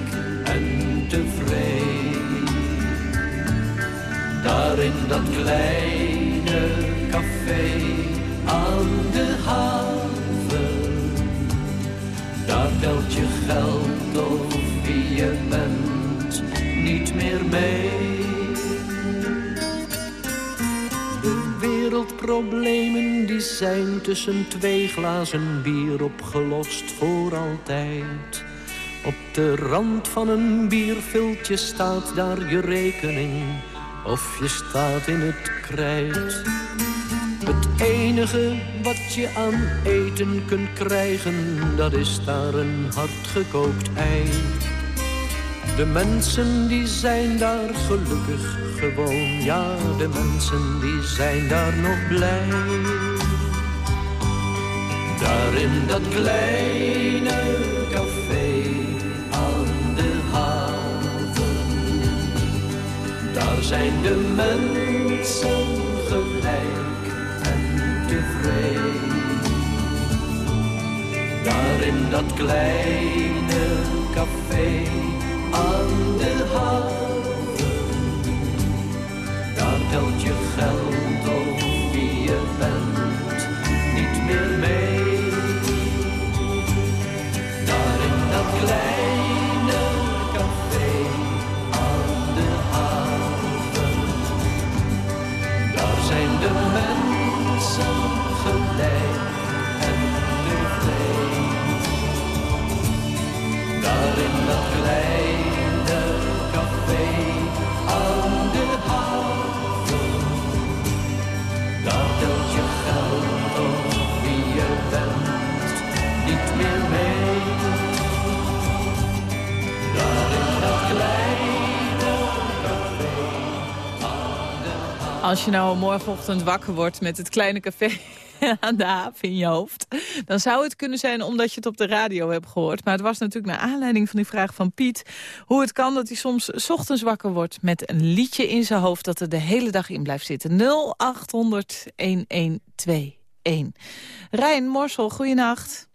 tevreden. Daar in dat kleine café aan de haven. Daar telt je geld of wie je bent niet meer mee. De wereldproblemen die zijn tussen twee glazen bier opgelost voor altijd. Op de rand van een bierviltje staat daar je rekening of je staat in het krijt. Het enige wat je aan eten kunt krijgen, dat is daar een hardgekookt ei. De mensen die zijn daar gelukkig gewoon, ja, de mensen die zijn daar nog blij. Daar in dat kleine café daar zijn de mensen gelijk en tevreden. Daar in dat kleine café aan de haven, daar telt je geld of wie je bent niet meer mee. Daar in dat kleine Als je nou morgenochtend wakker wordt met het kleine café <laughs> aan de haven in je hoofd. Dan zou het kunnen zijn omdat je het op de radio hebt gehoord. Maar het was natuurlijk naar aanleiding van die vraag van Piet... hoe het kan dat hij soms ochtends wakker wordt met een liedje in zijn hoofd... dat er de hele dag in blijft zitten. 0800-1121. Rijn Morsel, goeienacht.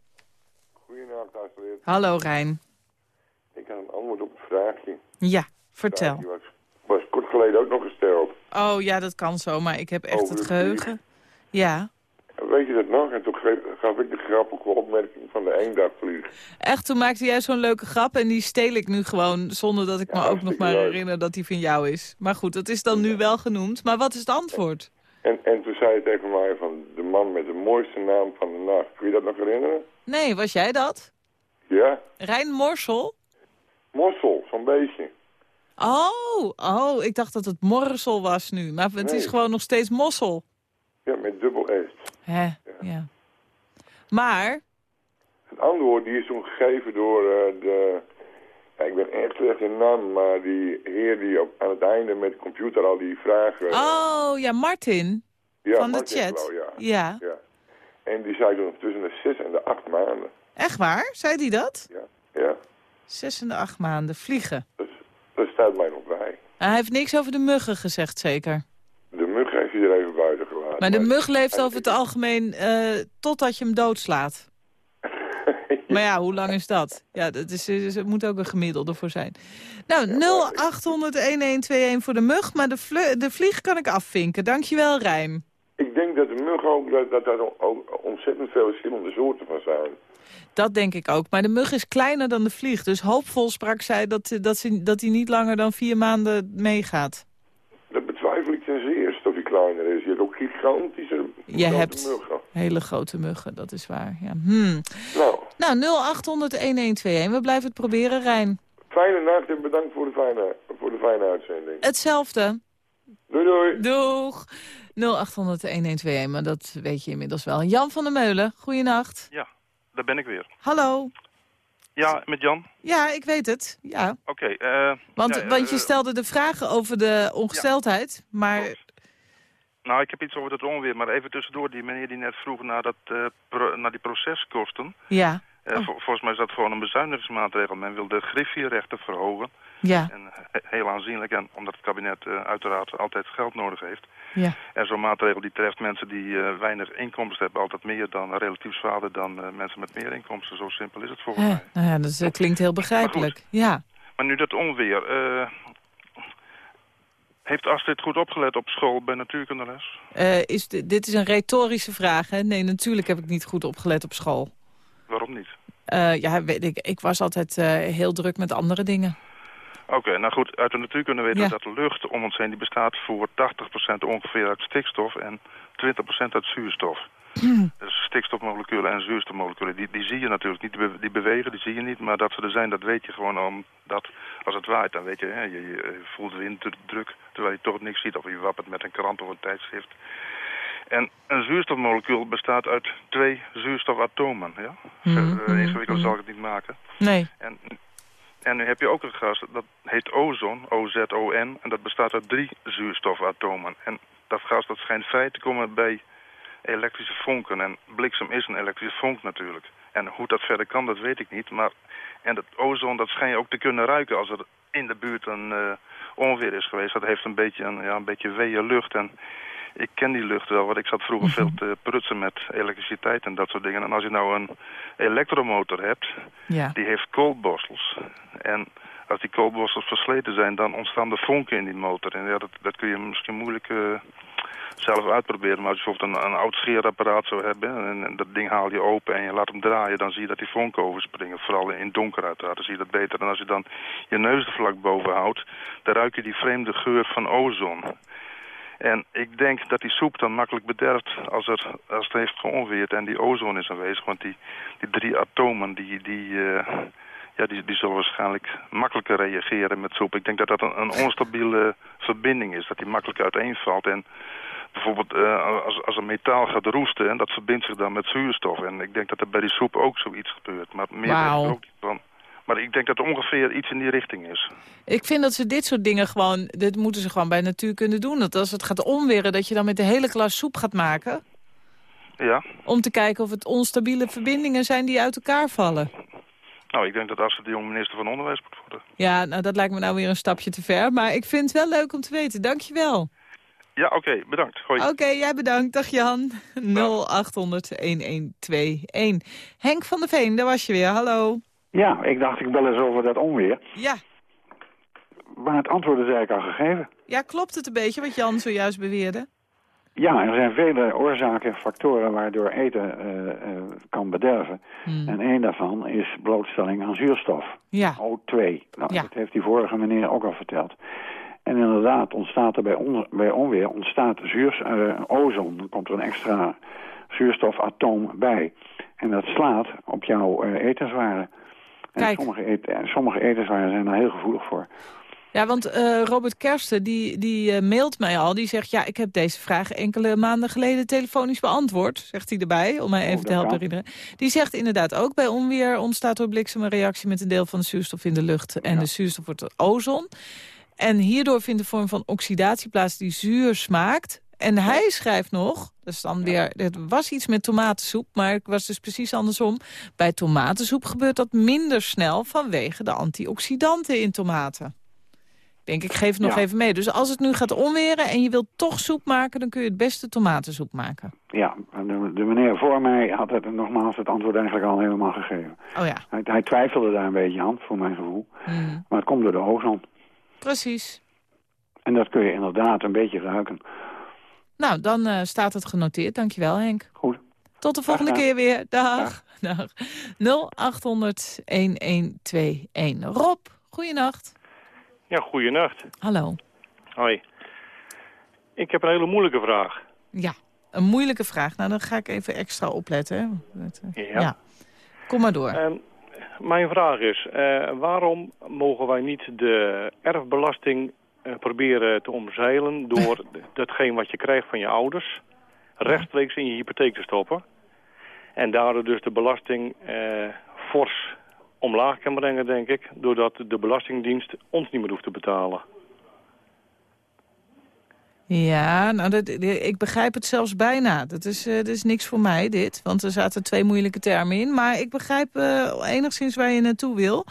Goedenacht, Astrid. Hallo Rijn. Ik had een antwoord op het vraagje. Ja, vertel. Die was, was kort geleden ook nog gesteld. Oh ja, dat kan zo, maar ik heb echt Over het geheugen. Ja. Weet je dat nog? En toen gaf, ik de grappige opmerking van de eendagvlieg. Echt, toen maakte jij zo'n leuke grap en die steel ik nu gewoon... zonder dat ik me ook nog maar leuk. herinner dat die van jou is. Maar goed, dat is dan nu wel genoemd. Maar wat is het antwoord? En, en toen zei hij tegen mij van de man met de mooiste naam van de nacht. Kun je dat nog herinneren? Nee, was jij dat? Ja? Rijn Morsel? Mossel, zo'n beestje. Oh, oh, ik dacht dat het morsel was nu. Maar het is gewoon nog steeds mossel. Ja, met dubbel S. Hè, ja. Maar, Het antwoord die is toen gegeven door eh, de... Ja, ik ben echt slecht in naam, maar die heer die op, aan het einde met de computer al die vragen... oh ja, Martin ja, van de chat. Blauw, ja. Ja. ja. En die zei toen tussen de zes en de acht maanden. Echt waar? Zei die dat? Ja, Zes en de acht maanden vliegen. Dat staat mij nog bij. Hij heeft niks over de muggen gezegd, zeker. De mug heeft hij er even buiten gelaten. Maar de mug leeft over het algemeen eh, totdat je hem doodslaat. <laughs> maar ja, hoe lang is dat? Ja, dat is, is- er moet ook een gemiddelde voor zijn. Nou, 0800-1121 voor de mug, maar de, de vlieg kan ik afvinken. Dankjewel, Rijm. Ik denk dat de mug ook, dat, dat er ook ontzettend veel verschillende soorten van zijn. Dat denk ik ook. Maar de mug is kleiner dan de vlieg. Dus hoopvol sprak zij dat, dat, ze, dat hij niet langer dan vier maanden meegaat. Dat betwijfel ik ten zeerste of hij kleiner is. Je hebt ook gigantische Je grote hebt muggen. hele grote muggen, dat is waar. Ja. Hmm. Nou, Nou, 0800-1121. We blijven het proberen, Rijn. fijne nacht en bedankt voor de fijne, voor de fijne uitzending. Hetzelfde. Doei doei. Doeg. 0800-1121, maar dat weet je inmiddels wel. Jan van der Meulen, goeienacht. Ja, daar ben ik weer. Hallo. Ja, met Jan. Ja, ik weet het. Ja. Oké. eh, Want, ja, want je eh, stelde de vragen over de ongesteldheid, maar... Nou, ik heb iets over het onweer, maar even tussendoor. Die meneer die net vroeg naar, dat, eh, pro- naar die proceskosten. Ja, vol- volgens mij is dat gewoon een bezuinigingsmaatregel. Men wil de griffierechten verhogen. Ja, En he- heel aanzienlijk. En omdat het kabinet eh, uiteraard altijd geld nodig heeft. ja. En zo'n maatregel die treft mensen die eh, weinig inkomsten hebben altijd meer dan, relatief zwaarder dan eh, mensen met meer inkomsten. Zo simpel is het volgens mij. nou ja, dat klinkt heel begrijpelijk. Ja. Maar nu dat onweer. eh, heeft Astrid goed opgelet op school bij natuurkundeles? Eh, is di- dit is een retorische vraag, hè? Nee, natuurlijk heb ik niet goed opgelet op school. Waarom niet? Eh, ja, weet ik, ik was altijd eh, heel druk met andere dingen. Oké, nou goed, uit de natuurkunde weten Ja. we dat de lucht om ons heen die bestaat voor 80% ongeveer uit stikstof en 20% uit zuurstof. Dus stikstofmoleculen en zuurstofmoleculen, die, die zie je natuurlijk niet, die be- die bewegen, die zie je niet. Maar dat ze er zijn, dat weet je gewoon omdat als het waait, dan weet je, hè, je, je voelt winddruk, terwijl je toch niks ziet. Of je wappert met een krant of een tijdschrift. En een zuurstofmolecuul bestaat uit twee zuurstofatomen, ja? Mhm, Eh, ingewikkeld mhm. zal ik het niet maken. Nee. En, en nu heb je ook een gas, dat heet ozon, O-Z-O-N, en dat bestaat uit drie zuurstofatomen. En dat gas dat schijnt vrij te komen bij elektrische vonken. En bliksem is een elektrische vonk natuurlijk. En hoe dat verder kan, dat weet ik niet. Maar, en dat ozon, dat schijn je ook te kunnen ruiken als er in de buurt een eh, onweer is geweest. Dat heeft een beetje een, ja, een beetje weeën lucht. En ik ken die lucht wel, want ik zat vroeger veel te prutsen met elektriciteit en dat soort dingen. En als je nou een elektromotor hebt, Ja. die heeft koolborstels. En als die koolborstels versleten zijn, dan ontstaan er vonken in die motor. En ja, dat, dat kun je misschien moeilijk eh, zelf uitproberen. Maar als je bijvoorbeeld een, een oud scheerapparaat zou hebben... En, en dat ding haal je open en je laat hem draaien... dan zie je dat die vonken overspringen. Vooral in donker uiteraard, dan zie je dat beter. En als je dan je neus er vlak boven houdt... dan ruik je die vreemde geur van ozon. En ik denk dat die soep dan makkelijk bederft als, er, als het heeft geonweerd en die ozon is aanwezig. Want die, die drie atomen, die, die, eh, ja, die, die zullen waarschijnlijk makkelijker reageren met soep. Ik denk dat dat een, een onstabiele verbinding is, dat die makkelijk uiteenvalt. En bijvoorbeeld eh, als, als een metaal gaat roesten, en dat verbindt zich dan met zuurstof. En ik denk dat er bij die soep ook zoiets gebeurt. Maar meer weet ik Wauw. er ook niet van. Maar ik denk dat er ongeveer iets in die richting is. Ik vind dat ze dit soort dingen gewoon... Dit moeten ze gewoon bij natuurkunde doen. Dat als het gaat onweren, dat je dan met de hele klas soep gaat maken. Ja. Om te kijken of het onstabiele verbindingen zijn die uit elkaar vallen. Nou, ik denk dat Astrid de Jong minister van Onderwijs moet worden. Ja, nou dat lijkt me nou weer een stapje te ver. Maar ik vind het wel leuk om te weten. Dankjewel. Ja, oké, bedankt. Hoi. Oké, jij bedankt. Dag Jan. <laughs> 0800-1121. Henk van der Veen, daar was je weer. Hallo. Ja, ik dacht ik bel eens over dat onweer. Ja. Maar het antwoord is eigenlijk al gegeven. Ja, klopt het een beetje wat Jan zojuist beweerde? Ja, er zijn vele oorzaken en factoren waardoor eten eh, eh, kan bederven. En één daarvan is blootstelling aan zuurstof. Ja. O2. Nou, Dat heeft die vorige meneer ook al verteld. En inderdaad ontstaat er bij, on- bij onweer ontstaat zuurs, eh, ozon. Dan komt er een extra zuurstofatoom bij. En dat slaat op jouw eh, En Kijk. sommige, et- eh, sommige etenswaren zijn daar heel gevoelig voor. Ja, want eh, Robert Kersten die, die eh, mailt mij al. Die zegt, ja, ik heb deze vraag enkele maanden geleden telefonisch beantwoord. Zegt hij erbij, om mij even te helpen herinneren. Die zegt inderdaad ook, bij onweer ontstaat door bliksem een reactie met een deel van de zuurstof in de lucht. En de zuurstof wordt ozon. En hierdoor vindt een vorm van oxidatie plaats die zuur smaakt. En hij schrijft nog, dus dan weer, het was iets met tomatensoep, maar het was dus precies andersom. Bij tomatensoep gebeurt dat minder snel vanwege de antioxidanten in tomaten. Ik denk, ik geef het nog Ja. even mee. Dus als het nu gaat onweren en je wilt toch soep maken... dan kun je het beste tomatensoep maken. Ja, de, de meneer voor mij had het nogmaals het antwoord eigenlijk al helemaal gegeven. Oh ja. Hij, hij twijfelde daar een beetje aan, voor mijn gevoel. Mm. Maar het komt door de ozon. Precies. En dat kun je inderdaad een beetje ruiken. Nou, dan eh, staat het genoteerd. Dankjewel, Henk. Goed. Tot de volgende keer weer. Dag. Dag. 0800-1121. Rob, goeienacht. Ja, goeienacht. Hallo. Hoi. Ik heb een hele moeilijke vraag. Ja, een moeilijke vraag. Nou, dan ga ik even extra opletten. hè. Eh, Ja. Kom maar door. Ehm, mijn vraag is, eh, waarom mogen wij niet de erfbelasting proberen te omzeilen door <laughs> datgene wat je krijgt van je ouders rechtstreeks in je hypotheek te stoppen? En daardoor dus de belasting eh, fors omlaag kan brengen, denk ik, doordat de Belastingdienst ons niet meer hoeft te betalen. Ja, nou, dat, ik begrijp het zelfs bijna. Dat is, eh, dat is niks voor mij, dit. Want er zaten twee moeilijke termen in. Maar ik begrijp eh, enigszins waar je naartoe wil.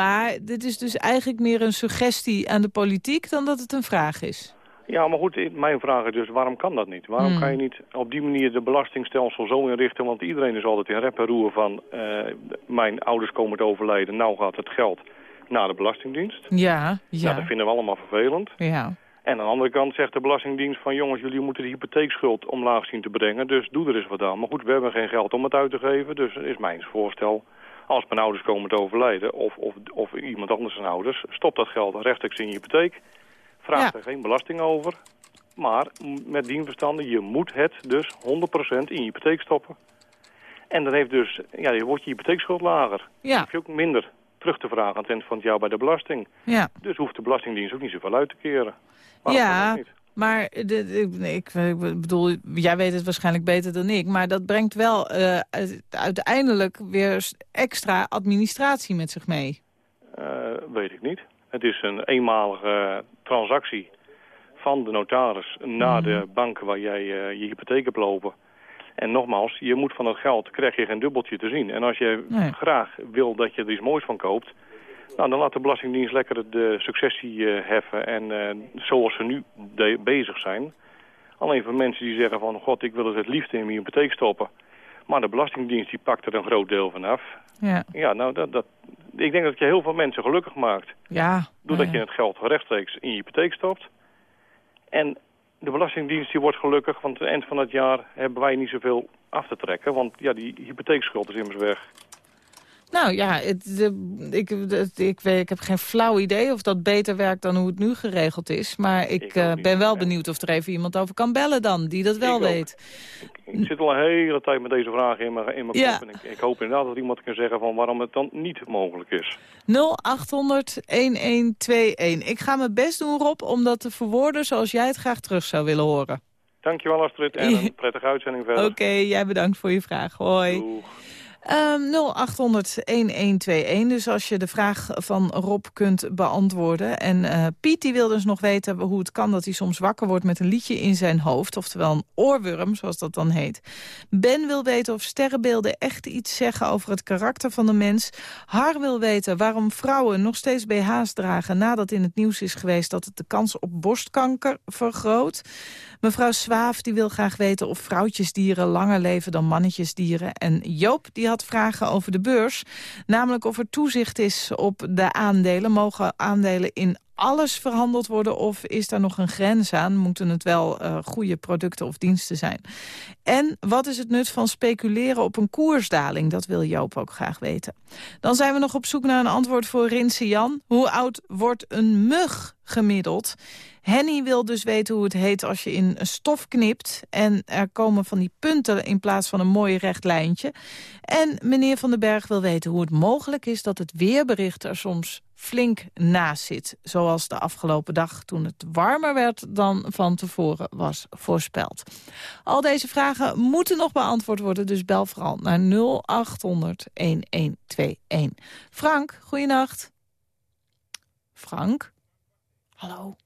Maar dit is dus eigenlijk meer een suggestie aan de politiek... dan dat het een vraag is. Ja, maar goed, mijn vraag is dus, waarom kan dat niet? Waarom Hmm. kan je niet op die manier de belastingstelsel zo inrichten? Want iedereen is altijd in rep en roer van, eh, mijn ouders komen te overlijden, nou gaat het geld naar de Belastingdienst. Ja, Nou, ja, dat vinden we allemaal vervelend. ja. En aan de andere kant zegt de Belastingdienst van, jongens, jullie moeten de hypotheekschuld omlaag zien te brengen, dus doe er eens wat aan. Maar goed, we hebben geen geld om het uit te geven, dus is mijn voorstel, als mijn ouders komen te overlijden, of, of, of iemand anders zijn ouders, stop dat geld rechtstreeks in je hypotheek. Vraag er geen belasting over. Maar met dien verstande, je moet het dus 100% in je hypotheek stoppen. En dan heeft dus, ja, dan wordt je hypotheekschuld lager. Ja. Dan hoef je ook minder terug te vragen aan het eind van het jaar bij de belasting. Ja. Dus hoeft de Belastingdienst ook niet zoveel uit te keren. Waarom Ja? Maar de, ik, ik bedoel, jij weet het waarschijnlijk beter dan ik... maar dat brengt wel eh, uiteindelijk weer extra administratie met zich mee. Eh, weet ik niet. Het is een eenmalige transactie van de notaris naar de bank waar jij eh, je hypotheek hebt lopen. En nogmaals, je moet van dat geld, krijg je geen dubbeltje te zien. En als je Nee. graag wil dat je er iets moois van koopt, nou, dan laat de Belastingdienst lekker de successie eh, heffen. En eh, zoals ze nu bezig zijn. Alleen voor mensen die zeggen van, god, ik wil het het liefst in mijn hypotheek stoppen. Maar de Belastingdienst die pakt er een groot deel van af. Ja, Ja, nou, dat, dat, ik denk dat je heel veel mensen gelukkig maakt. ja. Doordat ja. je het geld rechtstreeks in je hypotheek stopt. En de Belastingdienst die wordt gelukkig, want aan het eind van het jaar hebben wij niet zoveel af te trekken. Want ja, die hypotheekschuld is immers weg. Nou ja, het, de, ik, ik, weet, ik heb geen flauw idee of dat beter werkt dan hoe het nu geregeld is. Maar ik, eh, ben wel benieuwd of er even iemand over kan bellen dan, die dat wel Ik weet. Ik zit al een hele tijd met deze vraag in mijn, in mijn Ja. kop. En ik, ik hoop inderdaad dat iemand kan zeggen van waarom het dan niet mogelijk is. 0800-1121. Ik ga mijn best doen, Rob, om dat te verwoorden zoals jij het graag terug zou willen horen. Dankjewel Astrid en een <laughs> prettige uitzending Oké, verder. jij bedankt voor je vraag. Hoi. Ehm 0800-1121, dus als je de vraag van Rob kunt beantwoorden. En eh, Piet die wil dus nog weten hoe het kan dat hij soms wakker wordt met een liedje in zijn hoofd. Oftewel een oorworm, zoals dat dan heet. Ben wil weten of sterrenbeelden echt iets zeggen over het karakter van de mens. Har wil weten waarom vrouwen nog steeds BH's dragen... nadat in het nieuws is geweest dat het de kans op borstkanker vergroot. Mevrouw Zwaaf die wil graag weten of vrouwtjesdieren langer leven dan mannetjesdieren. En Joop die had vragen over de beurs. Namelijk of er toezicht is op de aandelen. Mogen aandelen in alles verhandeld worden of is daar nog een grens aan? Moeten het wel eh, goede producten of diensten zijn? En wat is het nut van speculeren op een koersdaling? Dat wil Joop ook graag weten. Dan zijn we nog op zoek naar een antwoord voor Rinse Jan. Hoe oud wordt een mug gemiddeld? Henny wil dus weten hoe het heet als je in stof knipt... en er komen van die punten in plaats van een mooi recht lijntje. En meneer Van den Berg wil weten hoe het mogelijk is... dat het weerbericht er soms flink naast zit. Zoals de afgelopen dag toen het warmer werd dan van tevoren was voorspeld. Al deze vragen moeten nog beantwoord worden, dus bel vooral naar 0800-1121. Frank, goeienacht. Frank? Hallo?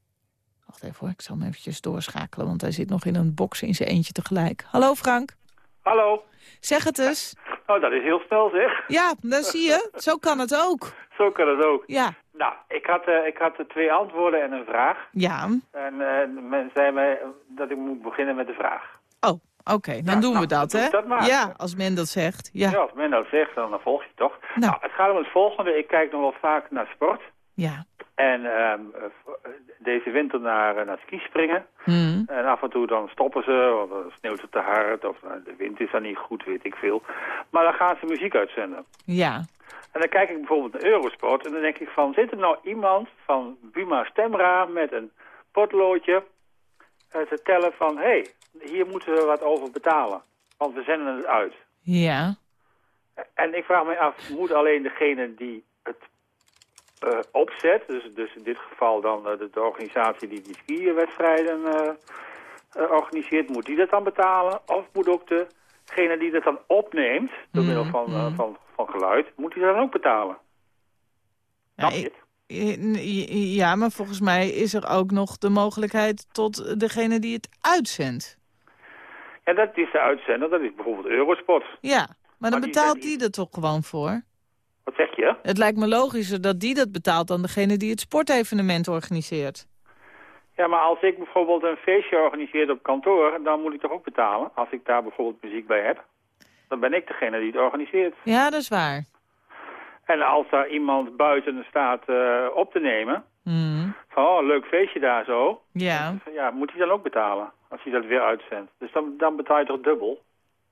Wacht even hoor, ik zal hem eventjes doorschakelen, want hij zit nog in een box in zijn eentje tegelijk. Hallo Frank? Hallo. Zeg het eens. Oh, dat is heel snel zeg. Ja, dan zie je. Zo kan het ook. Zo kan het ook. Ja. Nou, ik had, eh, ik had twee antwoorden en een vraag. Ja. En eh, men zei mij dat ik moet beginnen met de vraag. Oh, oké. dan doen we dat, doe hè? dat maar. Ja, als men dat zegt. Ja. Ja, als men dat zegt, dan dan volg je toch. Nou. het gaat om het volgende. Ik kijk nog wel vaak naar sport. Ja. En ehm, eh, deze winter naar, eh, naar skispringen. Hmm. En af en toe dan stoppen ze, want dan sneeuwt het te hard. Of eh, de wind is dan niet goed, weet ik veel. Maar dan gaan ze muziek uitzenden. Ja. En dan kijk ik bijvoorbeeld naar Eurosport en dan denk ik van... zit er nou iemand van Buma Stemra met een potloodje eh, te tellen van... hé, hey, hier moeten we wat over betalen, want we zenden het uit. Ja. En ik vraag me af, moet alleen degene die eh, opzet... Dus, dus in dit geval dan eh, de, de organisatie die die skiwedstrijden eh, organiseert... moet die dat dan betalen? Of moet ook degene die dat dan opneemt, door middel van, eh, van, van geluid... moet die dat dan ook betalen? Ja, maar volgens mij is er ook nog de mogelijkheid tot degene die het uitzendt. Ja, dat is de uitzender, dat is bijvoorbeeld Eurosport. Ja, maar dan die betaalt die er toch gewoon voor? Wat zeg je? Het lijkt me logischer dat die dat betaalt dan degene die het sportevenement organiseert. Ja, maar als ik bijvoorbeeld een feestje organiseer op kantoor... dan moet ik toch ook betalen, als ik daar bijvoorbeeld muziek bij heb. Dan ben ik degene die het organiseert. Ja, dat is waar. En als daar iemand buiten staat eh, op te nemen... Hmm. van, oh, leuk feestje daar zo... Ja, Ja, moet hij dan ook betalen, als hij dat weer uitzendt. Dus dan, dan betaal je toch dubbel?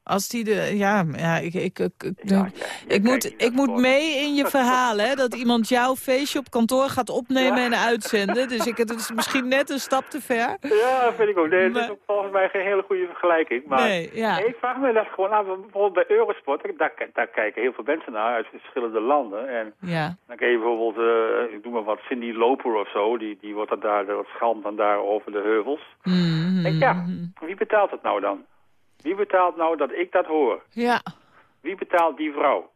Als die de... Ja, ja ik, ik, ik, ik, ik moet, ik moet mee in je verhaal, hè. Dat <laughs> iemand jouw feestje op kantoor gaat opnemen en uitzenden. Dus ik, het is misschien net een stap te ver. Ja, vind ik ook. Nee, dat is ook volgens mij geen hele goede vergelijking. Maar Nee, ja. ik vraag me dat gewoon af. Bijvoorbeeld bij Eurosport, daar, daar kijken heel veel mensen naar uit verschillende landen. En dan ken je bijvoorbeeld, eh, ik noem maar wat, Cindy Loper of zo. Die, die wordt dan daar, dat schalmt dan daar over de heuvels. Mhm. En ja, wie betaalt het nou dan? Wie betaalt nou dat ik dat hoor? Ja. Wie betaalt die vrouw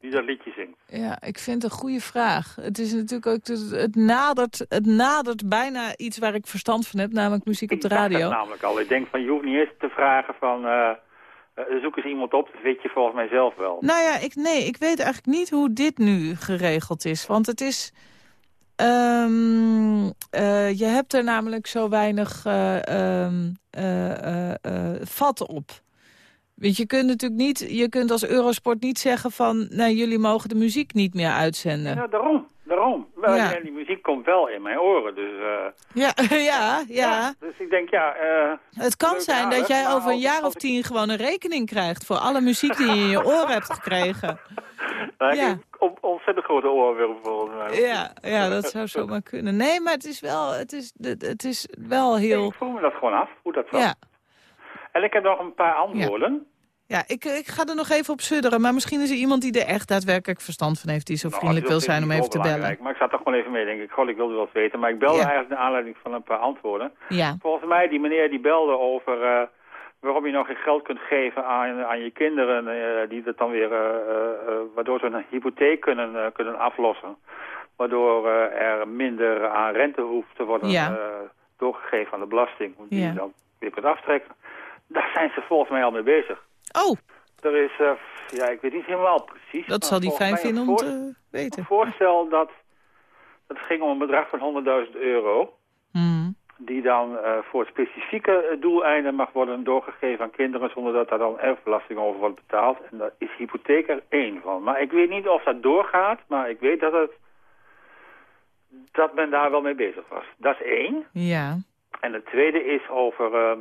die dat liedje zingt? Ja, ik vind het een goede vraag. Het is natuurlijk ook, het, nadert, het nadert bijna iets waar ik verstand van heb, namelijk muziek op de Ik radio. dat namelijk al. Ik denk van, je hoeft niet eens te vragen van, eh, eh, zoek eens iemand op. Dat weet je volgens mij zelf wel. Nou ja, ik, nee, ik weet eigenlijk niet hoe dit nu geregeld is. Want het is... ehm, eh, je hebt er namelijk zo weinig eh, ehm, eh, vat op. Want je kunt natuurlijk niet, je kunt als Eurosport niet zeggen van... nou, jullie mogen de muziek niet meer uitzenden. Ja, daarom. Daarom. Maar, Ja. En die muziek komt wel in mijn oren. Dus, eh, Ja, <laughs> ja, ja. dus ik denk, ja... eh, Het kan zijn aardig, dat jij maar over een als- jaar of tien gewoon een rekening krijgt... voor alle muziek die je in je <laughs> oren hebt gekregen. nou, Ja. Ik op, ontzettend grote oorwillen volgens mij. Ja, ja, dat zou zomaar kunnen. Nee, maar het is wel, het is, het is wel heel... Ik vroeg me dat gewoon af, hoe dat zat. Ja, En ik heb nog een paar antwoorden. Ja ik, ik ga er nog even op sudderen. Maar misschien is er iemand die er echt daadwerkelijk verstand van heeft... die zo Nou, vriendelijk wil zijn om even te bellen. Maar ik zat er gewoon even mee, denk ik. God, ik wilde wel eens weten. Maar ik belde Ja. eigenlijk naar aanleiding van een paar antwoorden. Ja. Volgens mij, die meneer die belde over... eh, waarom je nog geen geld kunt geven aan, aan je kinderen, eh, die dat dan weer, eh, eh, eh, waardoor ze een hypotheek kunnen, eh, kunnen aflossen. Waardoor eh, er minder aan rente hoeft te worden Ja. eh, doorgegeven aan de belasting, die je dan weer kunt aftrekken. Daar zijn ze volgens mij al mee bezig. Oh, Er is, eh, ja, ik weet niet helemaal precies. dat zal hij fijn vinden om te weten. Een voorstel dat, dat ging om een bedrag van 100.000 euro Hmm. die dan eh, voor specifieke eh, doeleinden mag worden doorgegeven aan kinderen zonder dat daar dan erfbelasting over wordt betaald. En daar is hypotheek er één van. Maar ik weet niet of dat doorgaat, maar ik weet dat het dat men daar wel mee bezig was. Dat is één. Ja. En het tweede is over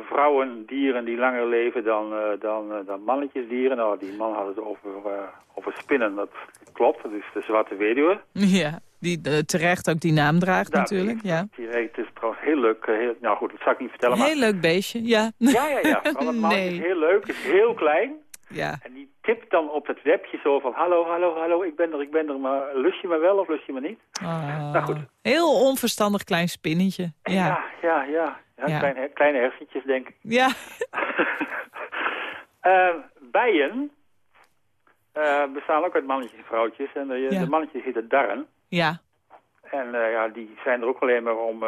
vrouwen, dieren die langer leven dan, eh, dan, eh, dan mannetjesdieren. Nou, die man had het over, eh, over spinnen, dat klopt. Dus de zwarte weduwe. <laughs> Ja, die terecht ook die naam draagt Daar natuurlijk. Ja. Die heet, het is trouwens heel leuk. heel, nou goed, dat zal ik niet vertellen. maar Heel leuk beestje, ja. Ja, ja, ja. <laughs> Het mannetje nee. is heel leuk, is heel klein. Ja. En die tipt dan op het webje zo van... Hallo, hallo, hallo, ik ben er, ik ben er, maar lust je me wel of lust je me niet? Ah, Nou goed. Heel onverstandig klein spinnetje. Ja. Ja, ja, ja. Ja, Ja. Kleine, kleine hersentjes, denk ik. Ja. <laughs> Eh, bijen eh, bestaan ook uit mannetjes en vrouwtjes. En de, Ja. de mannetjes heten darren. Ja. En eh, ja, die zijn er ook alleen maar om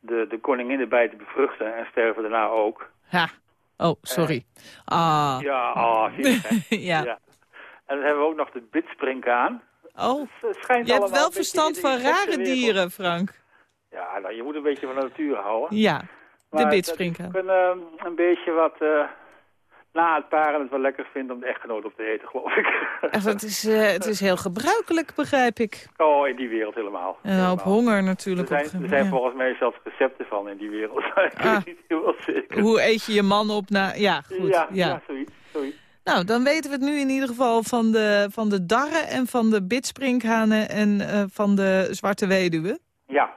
de, de koninginnenbij te bevruchten en sterven daarna ook. Ha. Oh, sorry. Ah. Ja, ah, <laughs> hè? Ja. En dan hebben we ook nog de bidspringkaan. Oh, je hebt wel verstand van rare dieren, Frank. Ja, nou, je moet een beetje van de natuur houden. Ja, de Maar dat is ook een, eh, een beetje wat eh, na het paren het wel lekker vindt om de echtgenoot op te eten, geloof ik. Echt, het, is, eh, het is heel gebruikelijk, begrijp ik. oh, in die wereld helemaal. En hoop honger Er natuurlijk. zijn, op- er zijn ja. volgens mij zelfs recepten van in die wereld. <laughs> ik Ah. Hoe eet je je man op na... Ja, goed. Ja, Ja, ja. zoiets, zoiets. Nou, dan weten we het nu in ieder geval van de, van de darren en van de bidspringhanen en van de zwarte weduwe. Ja,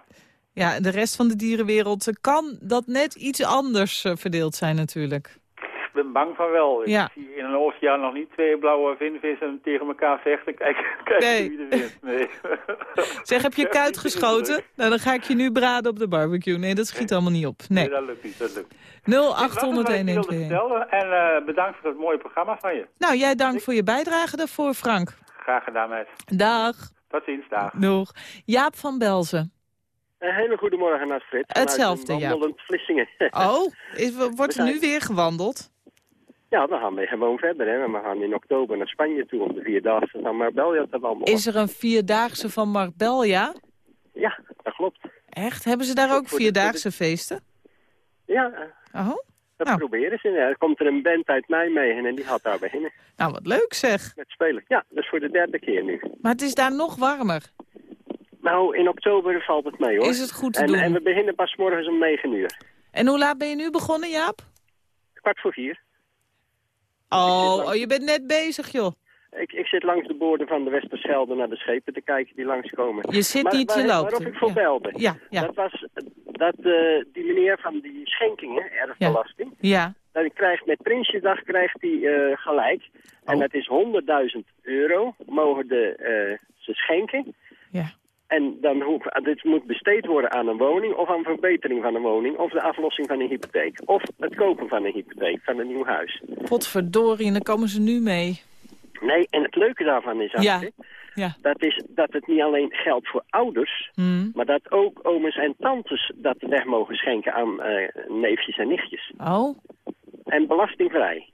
Ja, de rest van de dierenwereld eh, kan dat net iets anders eh, verdeeld zijn natuurlijk. ik ben bang van wel. Ik Ja. zie in een oceaan nog niet twee blauwe vinvissen tegen elkaar vechten. Kijk, <laughs> kijk Nee. wie er wint. Nee. <laughs> Zeg, heb je kuit geschoten? Nou, dan ga ik je nu braden op de barbecue. Nee, dat schiet allemaal niet op. Nee, Nee. dat lukt niet. Dat lukt. 0800 Dit was het wat ik wilde 1121. vertellen. En eh, bedankt voor het mooie programma van je. Nou, jij dank voor je bijdrage daarvoor, Frank. Graag gedaan, meid. Dag. Tot ziens, dag. Doeg. Jaap van Belzen. Een hele goede morgen, Astrid. Hetzelfde, ja. wandelend Vlissingen. <laughs> Oh, is, wordt er nu weer gewandeld? Ja, dan gaan we gewoon verder. Hè. We gaan in oktober naar Spanje toe om de Vierdaagse van Marbella te wandelen. Is er een vierdaagse van Marbella? Ja, dat klopt. Echt? Hebben ze daar ook vierdaagse feesten? Ja, Oh, dat proberen ze. Er komt er een band uit Nijmegen en die gaat daar beginnen. nou wat leuk zeg. Met spelen. Ja, dat is voor de derde keer nu. Maar het is daar nog warmer. Nou, in oktober valt het mee hoor. Is het goed te en, doen? En we beginnen pas morgens om 9 uur. En hoe laat ben je nu begonnen, Jaap? Kwart voor vier. Oh, oh je bent net bezig, joh. Ik, ik zit langs de boorden van de Westerschelde naar de schepen te kijken die langskomen. Je zit Maar niet, je waar- loopt. Waarop ik voor Ja. belde. Ja, ja. Dat was dat eh, die meneer van die schenkingen, erfbelasting, Ja. dan krijgt met Prinsjesdag krijgt hij eh, gelijk. En Oh. dat is 100.000 euro mogen de, eh, ze schenken. Dan hoef, dit moet besteed worden aan een woning of aan verbetering van een woning of de aflossing van een hypotheek. Of het kopen van een hypotheek, van een nieuw huis. Potverdorie, en dan komen ze nu mee. Nee, en het leuke daarvan is, Ja. Dat, is dat het niet alleen geldt voor ouders, Hmm. maar dat ook ooms en tantes dat weg mogen schenken aan eh, neefjes en nichtjes. Oh, En belastingvrij.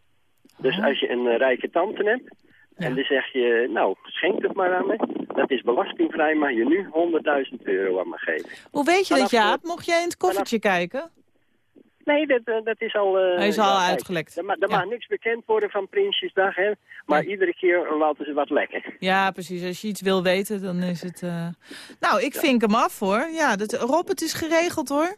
Dus als je een eh, rijke tante hebt, en dan zeg je, nou, schenk het maar aan me. Dat is belastingvrij, maar je nu 100.000 euro aan me geven. hoe weet je Vanaf dat, Jaap? Mocht jij in het koffertje kijken? Nee, dat, eh, dat is al... eh, Hij is al ja, uitgelekt. Er, ma- mag niks bekend worden van Prinsjesdag, hè. Maar iedere keer laten ze wat lekker. Ja, precies. Als je iets wil weten, dan is het... eh, Nou, ik vink hem af, hoor. Ja, dat... Rob, het is geregeld, hoor.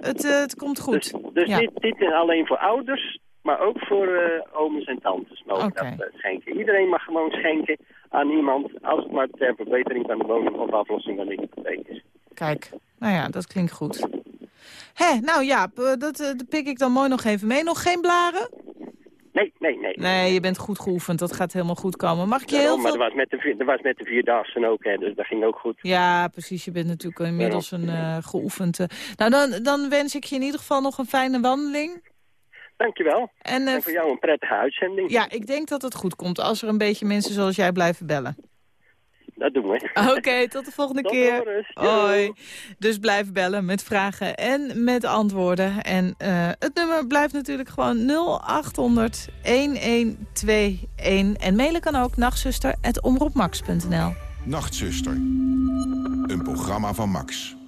Het, het komt goed. Dus ja. niet, niet alleen voor ouders, maar ook voor eh ooms en tantes mogen dat eh, schenken. Iedereen mag gewoon schenken aan iemand, als het maar ter verbetering van de woning of aflossing van de hypotheek is. Kijk, nou ja, dat klinkt goed. Hé, nou Jaap, eh, dat, dat pik ik dan mooi nog even mee. Nog geen blaren? Nee, nee, nee. Nee, je bent goed geoefend. Dat gaat helemaal goed komen. Mag ik je heel Maar veel... dat was, met de, vier- dat was met de Vierdaagse ook, hè, dus dat ging ook goed. Ja, precies. Je bent natuurlijk inmiddels een eh, geoefend... Nou, dan, dan wens ik je in ieder geval nog een fijne wandeling. Dankjewel. En, En, eh, voor jou een prettige uitzending. Ja, ik denk dat het goed komt als er een beetje mensen zoals jij blijven bellen. Dat doen we. Oké, tot de volgende <laughs> Tot keer. Hoi. Dus blijf bellen met vragen en met antwoorden. En eh, het nummer blijft natuurlijk gewoon 0800 1121. En mailen kan ook nachtzuster.omroepmax.nl. Nachtzuster. Een programma van Max.